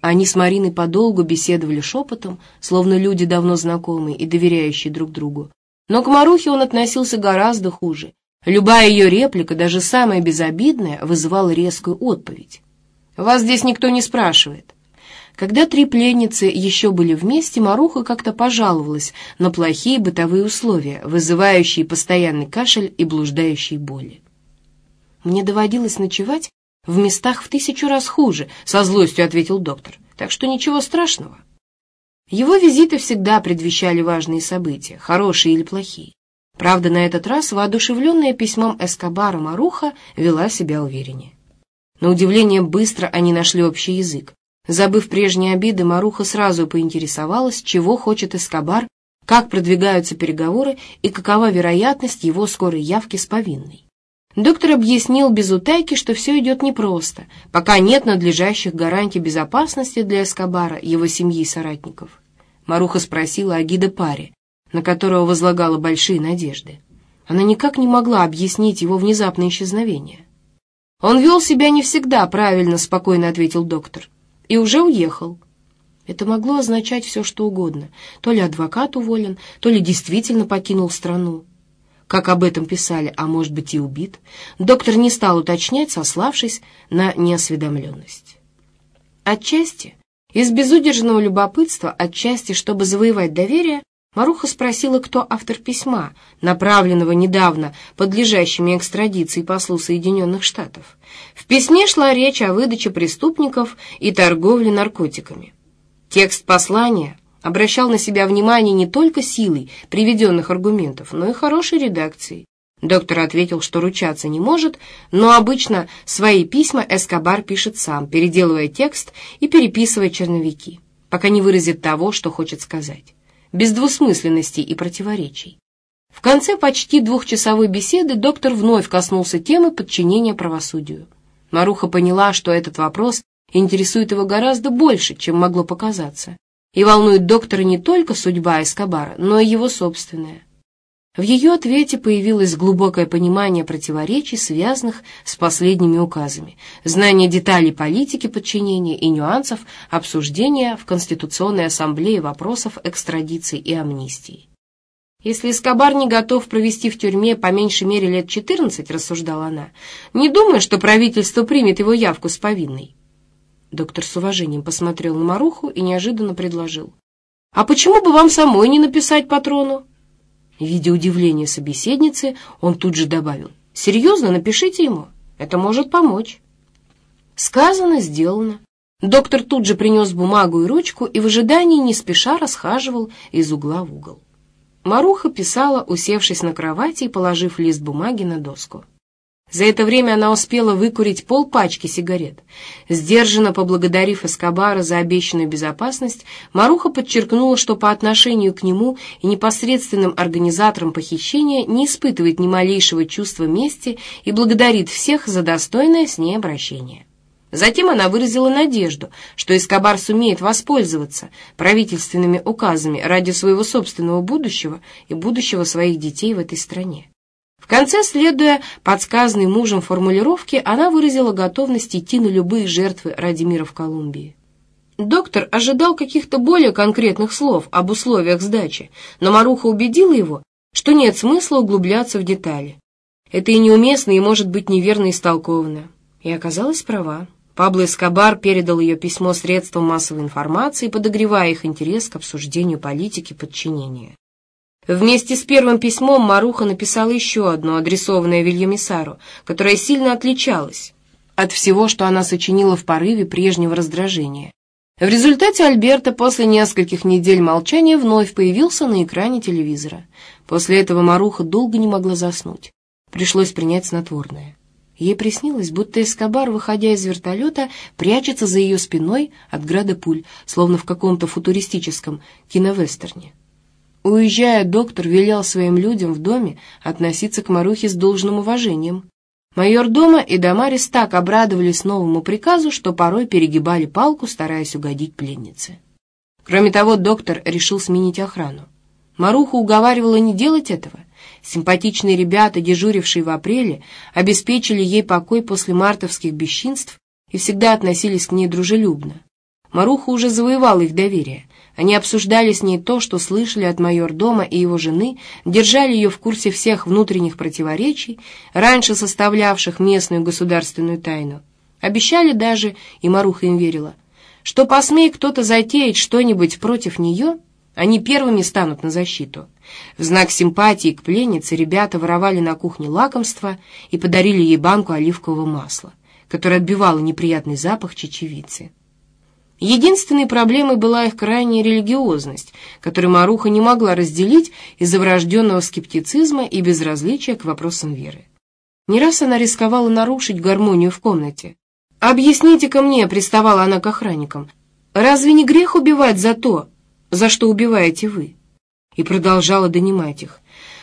Они с Мариной подолгу беседовали шепотом, словно люди давно знакомые и доверяющие друг другу. Но к Марухе он относился гораздо хуже. Любая ее реплика, даже самая безобидная, вызывала резкую отповедь. «Вас здесь никто не спрашивает». Когда три пленницы еще были вместе, Маруха как-то пожаловалась на плохие бытовые условия, вызывающие постоянный кашель и блуждающие боли. «Мне доводилось ночевать в местах в тысячу раз хуже», — со злостью ответил доктор. «Так что ничего страшного». Его визиты всегда предвещали важные события, хорошие или плохие. Правда, на этот раз воодушевленная письмом Эскобара Маруха вела себя увереннее. На удивление быстро они нашли общий язык. Забыв прежние обиды, Маруха сразу поинтересовалась, чего хочет Эскобар, как продвигаются переговоры и какова вероятность его скорой явки с повинной. Доктор объяснил без утайки, что все идет непросто, пока нет надлежащих гарантий безопасности для Эскобара, его семьи и соратников. Маруха спросила о гиде паре, на которого возлагала большие надежды. Она никак не могла объяснить его внезапное исчезновение. «Он вел себя не всегда правильно», — спокойно ответил доктор, — «и уже уехал». Это могло означать все, что угодно. То ли адвокат уволен, то ли действительно покинул страну как об этом писали, а может быть и убит, доктор не стал уточнять, сославшись на неосведомленность. Отчасти, из безудержного любопытства, отчасти, чтобы завоевать доверие, Маруха спросила, кто автор письма, направленного недавно подлежащими экстрадиции послу Соединенных Штатов. В письме шла речь о выдаче преступников и торговле наркотиками. Текст послания обращал на себя внимание не только силой приведенных аргументов, но и хорошей редакцией. Доктор ответил, что ручаться не может, но обычно свои письма Эскобар пишет сам, переделывая текст и переписывая черновики, пока не выразит того, что хочет сказать, без двусмысленностей и противоречий. В конце почти двухчасовой беседы доктор вновь коснулся темы подчинения правосудию. Маруха поняла, что этот вопрос интересует его гораздо больше, чем могло показаться и волнует доктора не только судьба Эскобара, но и его собственная. В ее ответе появилось глубокое понимание противоречий, связанных с последними указами, знание деталей политики подчинения и нюансов обсуждения в Конституционной ассамблее вопросов экстрадиции и амнистии. «Если Эскобар не готов провести в тюрьме по меньшей мере лет 14, — рассуждала она, — не думаю, что правительство примет его явку с повинной. Доктор с уважением посмотрел на Маруху и неожиданно предложил. «А почему бы вам самой не написать патрону?» Видя удивление собеседницы, он тут же добавил. «Серьезно, напишите ему. Это может помочь». Сказано, сделано. Доктор тут же принес бумагу и ручку и в ожидании не спеша расхаживал из угла в угол. Маруха писала, усевшись на кровати и положив лист бумаги на доску. За это время она успела выкурить полпачки сигарет. Сдержанно поблагодарив Эскобара за обещанную безопасность, Маруха подчеркнула, что по отношению к нему и непосредственным организаторам похищения не испытывает ни малейшего чувства мести и благодарит всех за достойное с ней обращение. Затем она выразила надежду, что Эскобар сумеет воспользоваться правительственными указами ради своего собственного будущего и будущего своих детей в этой стране. Конце, следуя подсказанной мужем формулировке, она выразила готовность идти на любые жертвы ради мира в Колумбии. Доктор ожидал каких-то более конкретных слов об условиях сдачи, но Маруха убедила его, что нет смысла углубляться в детали. Это и неуместно, и может быть неверно истолковано. И оказалась права. Пабло Эскобар передал ее письмо средствам массовой информации, подогревая их интерес к обсуждению политики подчинения. Вместе с первым письмом Маруха написала еще одно, адресованное Вильямисару, которое сильно отличалось от всего, что она сочинила в порыве прежнего раздражения. В результате Альберта после нескольких недель молчания вновь появился на экране телевизора. После этого Маруха долго не могла заснуть. Пришлось принять снотворное. Ей приснилось, будто Эскобар, выходя из вертолета, прячется за ее спиной от града пуль, словно в каком-то футуристическом киновестерне. Уезжая, доктор велел своим людям в доме относиться к Марухе с должным уважением. Майор дома и Дамарис так обрадовались новому приказу, что порой перегибали палку, стараясь угодить пленнице. Кроме того, доктор решил сменить охрану. Маруха уговаривала не делать этого. Симпатичные ребята, дежурившие в апреле, обеспечили ей покой после мартовских бесчинств и всегда относились к ней дружелюбно. Маруха уже завоевала их доверие. Они обсуждали с ней то, что слышали от майор-дома и его жены, держали ее в курсе всех внутренних противоречий, раньше составлявших местную государственную тайну. Обещали даже, и Маруха им верила, что посмеет кто-то затеять что-нибудь против нее, они первыми станут на защиту. В знак симпатии к пленнице ребята воровали на кухне лакомства и подарили ей банку оливкового масла, которое отбивало неприятный запах чечевицы. Единственной проблемой была их крайняя религиозность, которую Маруха не могла разделить из-за врожденного скептицизма и безразличия к вопросам веры. Не раз она рисковала нарушить гармонию в комнате. «Объясните-ка мне», — приставала она к охранникам, «разве не грех убивать за то, за что убиваете вы?» И продолжала донимать их.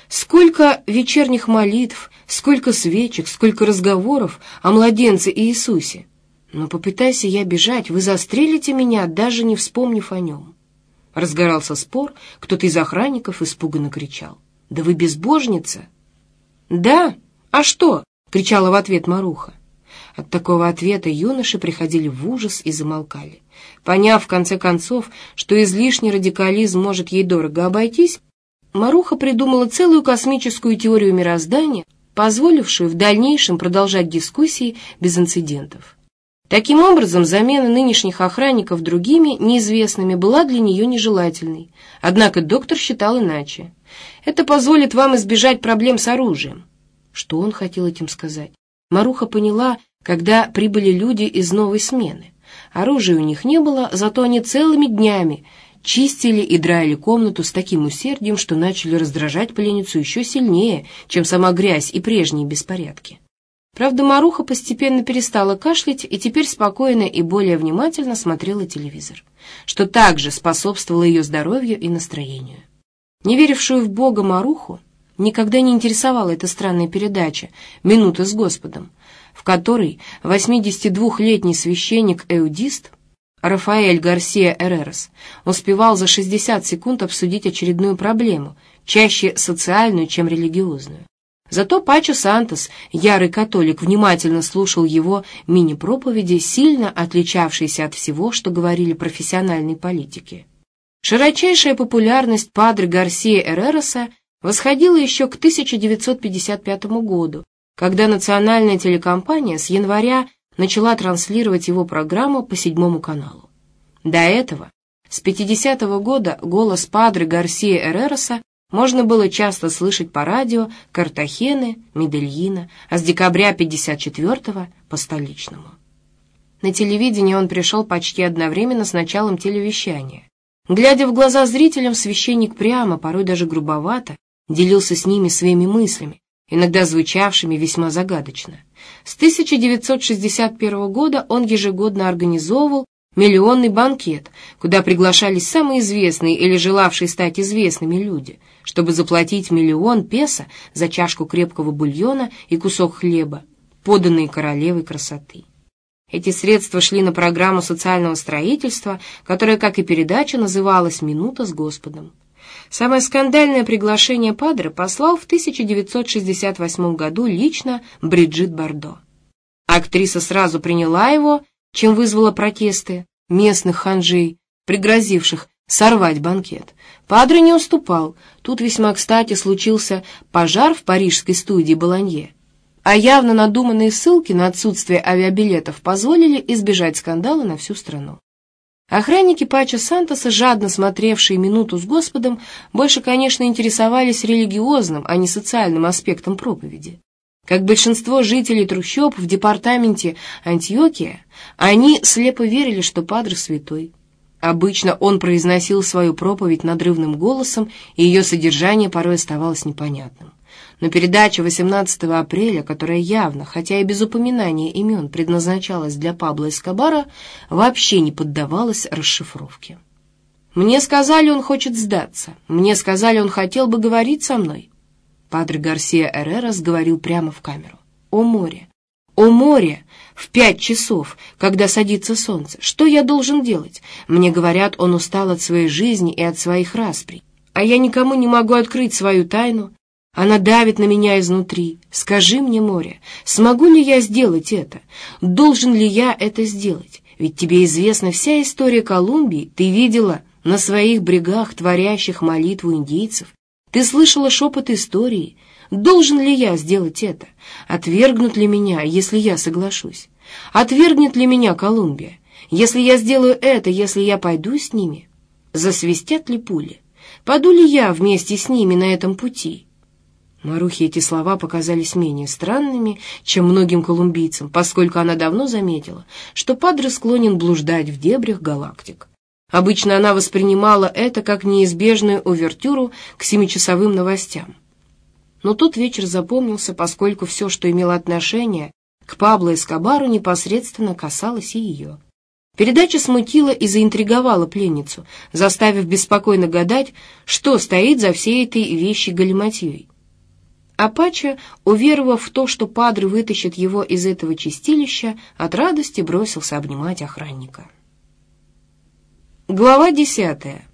Сколько вечерних молитв, сколько свечек, сколько разговоров о младенце Иисусе. Но попытайся я бежать, вы застрелите меня, даже не вспомнив о нем. Разгорался спор, кто-то из охранников испуганно кричал. «Да вы безбожница!» «Да? А что?» — кричала в ответ Маруха. От такого ответа юноши приходили в ужас и замолкали. Поняв, в конце концов, что излишний радикализм может ей дорого обойтись, Маруха придумала целую космическую теорию мироздания, позволившую в дальнейшем продолжать дискуссии без инцидентов. Таким образом, замена нынешних охранников другими, неизвестными, была для нее нежелательной. Однако доктор считал иначе. Это позволит вам избежать проблем с оружием. Что он хотел этим сказать? Маруха поняла, когда прибыли люди из новой смены. Оружия у них не было, зато они целыми днями чистили и драили комнату с таким усердием, что начали раздражать пленницу еще сильнее, чем сама грязь и прежние беспорядки. Правда, Маруха постепенно перестала кашлять и теперь спокойно и более внимательно смотрела телевизор, что также способствовало ее здоровью и настроению. Не верившую в Бога Маруху никогда не интересовала эта странная передача «Минута с Господом», в которой 82-летний священник-эудист Рафаэль Гарсия Эрерос успевал за 60 секунд обсудить очередную проблему, чаще социальную, чем религиозную. Зато Пачо Сантос, ярый католик, внимательно слушал его мини-проповеди, сильно отличавшиеся от всего, что говорили профессиональные политики. Широчайшая популярность Падре Гарсия Эрероса восходила еще к 1955 году, когда национальная телекомпания с января начала транслировать его программу по седьмому каналу. До этого, с 50 -го года, голос Падре Гарсия Эрероса можно было часто слышать по радио Картахены, Медельина, а с декабря 54-го по столичному. На телевидении он пришел почти одновременно с началом телевещания. Глядя в глаза зрителям, священник прямо, порой даже грубовато, делился с ними своими мыслями, иногда звучавшими весьма загадочно. С 1961 года он ежегодно организовывал миллионный банкет, куда приглашались самые известные или желавшие стать известными люди, чтобы заплатить миллион песо за чашку крепкого бульона и кусок хлеба, поданные королевой красоты. Эти средства шли на программу социального строительства, которая, как и передача, называлась «Минута с Господом». Самое скандальное приглашение Падре послал в 1968 году лично Бриджит Бардо. Актриса сразу приняла его, чем вызвала протесты местных ханжей, пригрозивших сорвать банкет. Падре не уступал. Тут весьма кстати случился пожар в парижской студии Болонье. А явно надуманные ссылки на отсутствие авиабилетов позволили избежать скандала на всю страну. Охранники Пачо Сантоса, жадно смотревшие минуту с Господом, больше, конечно, интересовались религиозным, а не социальным аспектом проповеди. Как большинство жителей трущоб в департаменте Антиокия, они слепо верили, что Падре святой. Обычно он произносил свою проповедь надрывным голосом, и ее содержание порой оставалось непонятным. Но передача 18 апреля, которая явно, хотя и без упоминания имен, предназначалась для Пабло Эскобара, вообще не поддавалась расшифровке. «Мне сказали, он хочет сдаться. Мне сказали, он хотел бы говорить со мной». Падре Гарсия Эрерас говорил прямо в камеру. «О море! О море! В пять часов, когда садится солнце. Что я должен делать? Мне говорят, он устал от своей жизни и от своих расприй. А я никому не могу открыть свою тайну. Она давит на меня изнутри. Скажи мне, море, смогу ли я сделать это? Должен ли я это сделать? Ведь тебе известна вся история Колумбии. Ты видела на своих брегах творящих молитву индейцев. Ты слышала шепот истории. Должен ли я сделать это? Отвергнут ли меня, если я соглашусь? Отвергнет ли меня Колумбия? Если я сделаю это, если я пойду с ними? Засвистят ли пули? Паду ли я вместе с ними на этом пути? Марухе эти слова показались менее странными, чем многим колумбийцам, поскольку она давно заметила, что Падре склонен блуждать в дебрях галактик. Обычно она воспринимала это как неизбежную увертюру к семичасовым новостям. Но тот вечер запомнился, поскольку все, что имело отношение к Пабло Эскобару, непосредственно касалось и ее. Передача смутила и заинтриговала пленницу, заставив беспокойно гадать, что стоит за всей этой вещи галиматьей. Апача, уверовав в то, что Падре вытащит его из этого чистилища, от радости бросился обнимать охранника. Глава десятая.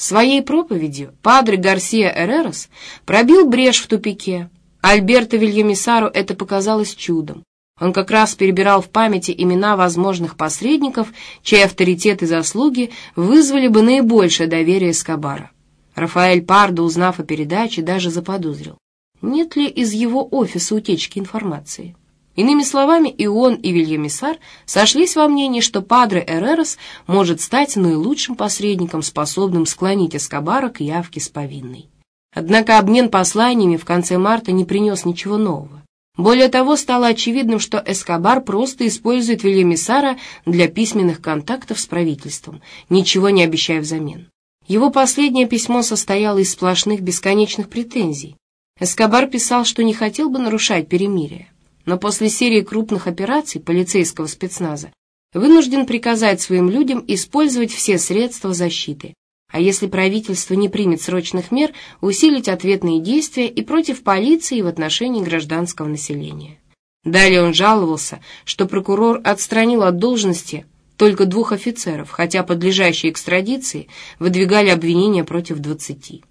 Своей проповедью Падре Гарсия Эрерос пробил брешь в тупике. Альберто Вильямисару это показалось чудом. Он как раз перебирал в памяти имена возможных посредников, чьи авторитет и заслуги вызвали бы наибольшее доверие Скобара. Рафаэль Пардо, узнав о передаче, даже заподозрил, нет ли из его офиса утечки информации. Иными словами, и он, и Вильямисар сошлись во мнении, что Падре Эрерос может стать наилучшим посредником, способным склонить Эскобара к явке с повинной. Однако обмен посланиями в конце марта не принес ничего нового. Более того, стало очевидным, что Эскобар просто использует Вильямисара для письменных контактов с правительством, ничего не обещая взамен. Его последнее письмо состояло из сплошных бесконечных претензий. Эскобар писал, что не хотел бы нарушать перемирие, но после серии крупных операций полицейского спецназа вынужден приказать своим людям использовать все средства защиты, а если правительство не примет срочных мер, усилить ответные действия и против полиции в отношении гражданского населения. Далее он жаловался, что прокурор отстранил от должности только двух офицеров, хотя подлежащие экстрадиции выдвигали обвинения против двадцати.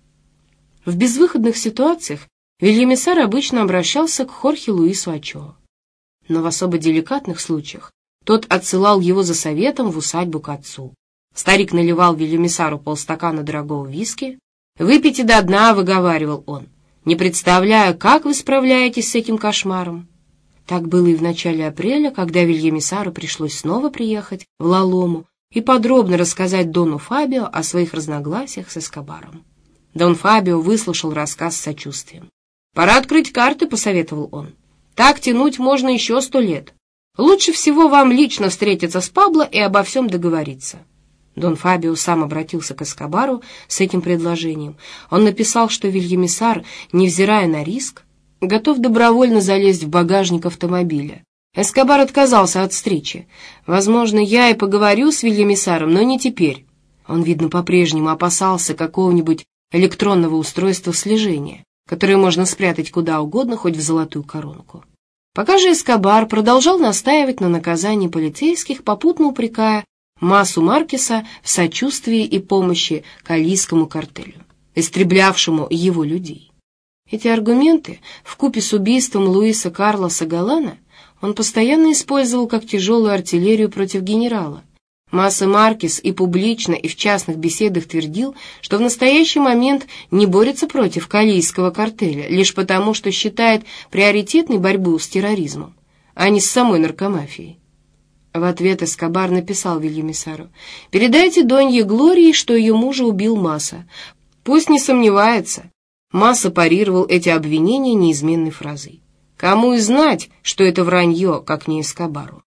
В безвыходных ситуациях Вильямисар обычно обращался к Хорхе Луису Ачо. Но в особо деликатных случаях тот отсылал его за советом в усадьбу к отцу. Старик наливал Вильямисару полстакана дорогого виски. «Выпейте до дна», — выговаривал он. «Не представляю, как вы справляетесь с этим кошмаром». Так было и в начале апреля, когда Вильямисару пришлось снова приехать в Лалому и подробно рассказать Дону Фабио о своих разногласиях с Эскобаром. Дон Фабио выслушал рассказ с сочувствием. «Пора открыть карты», — посоветовал он. «Так тянуть можно еще сто лет. Лучше всего вам лично встретиться с Пабло и обо всем договориться. Дон Фабио сам обратился к Эскобару с этим предложением. Он написал, что Вильямисар, невзирая на риск, готов добровольно залезть в багажник автомобиля. Эскобар отказался от встречи. «Возможно, я и поговорю с Вильямисаром, но не теперь». Он, видно, по-прежнему опасался какого-нибудь электронного устройства слежения, которое можно спрятать куда угодно, хоть в золотую коронку. Пока же Эскобар продолжал настаивать на наказании полицейских, попутно упрекая массу Маркеса в сочувствии и помощи калийскому картелю, истреблявшему его людей. Эти аргументы, вкупе с убийством Луиса Карлоса Галана, он постоянно использовал как тяжелую артиллерию против генерала. Масса Маркес и публично, и в частных беседах твердил, что в настоящий момент не борется против калийского картеля, лишь потому, что считает приоритетной борьбу с терроризмом, а не с самой наркомафией. В ответ Эскобар написал Вильямисару, «Передайте Донье Глории, что ее мужа убил Масса. Пусть не сомневается». Масса парировал эти обвинения неизменной фразой. «Кому и знать, что это вранье, как не Эскобару?»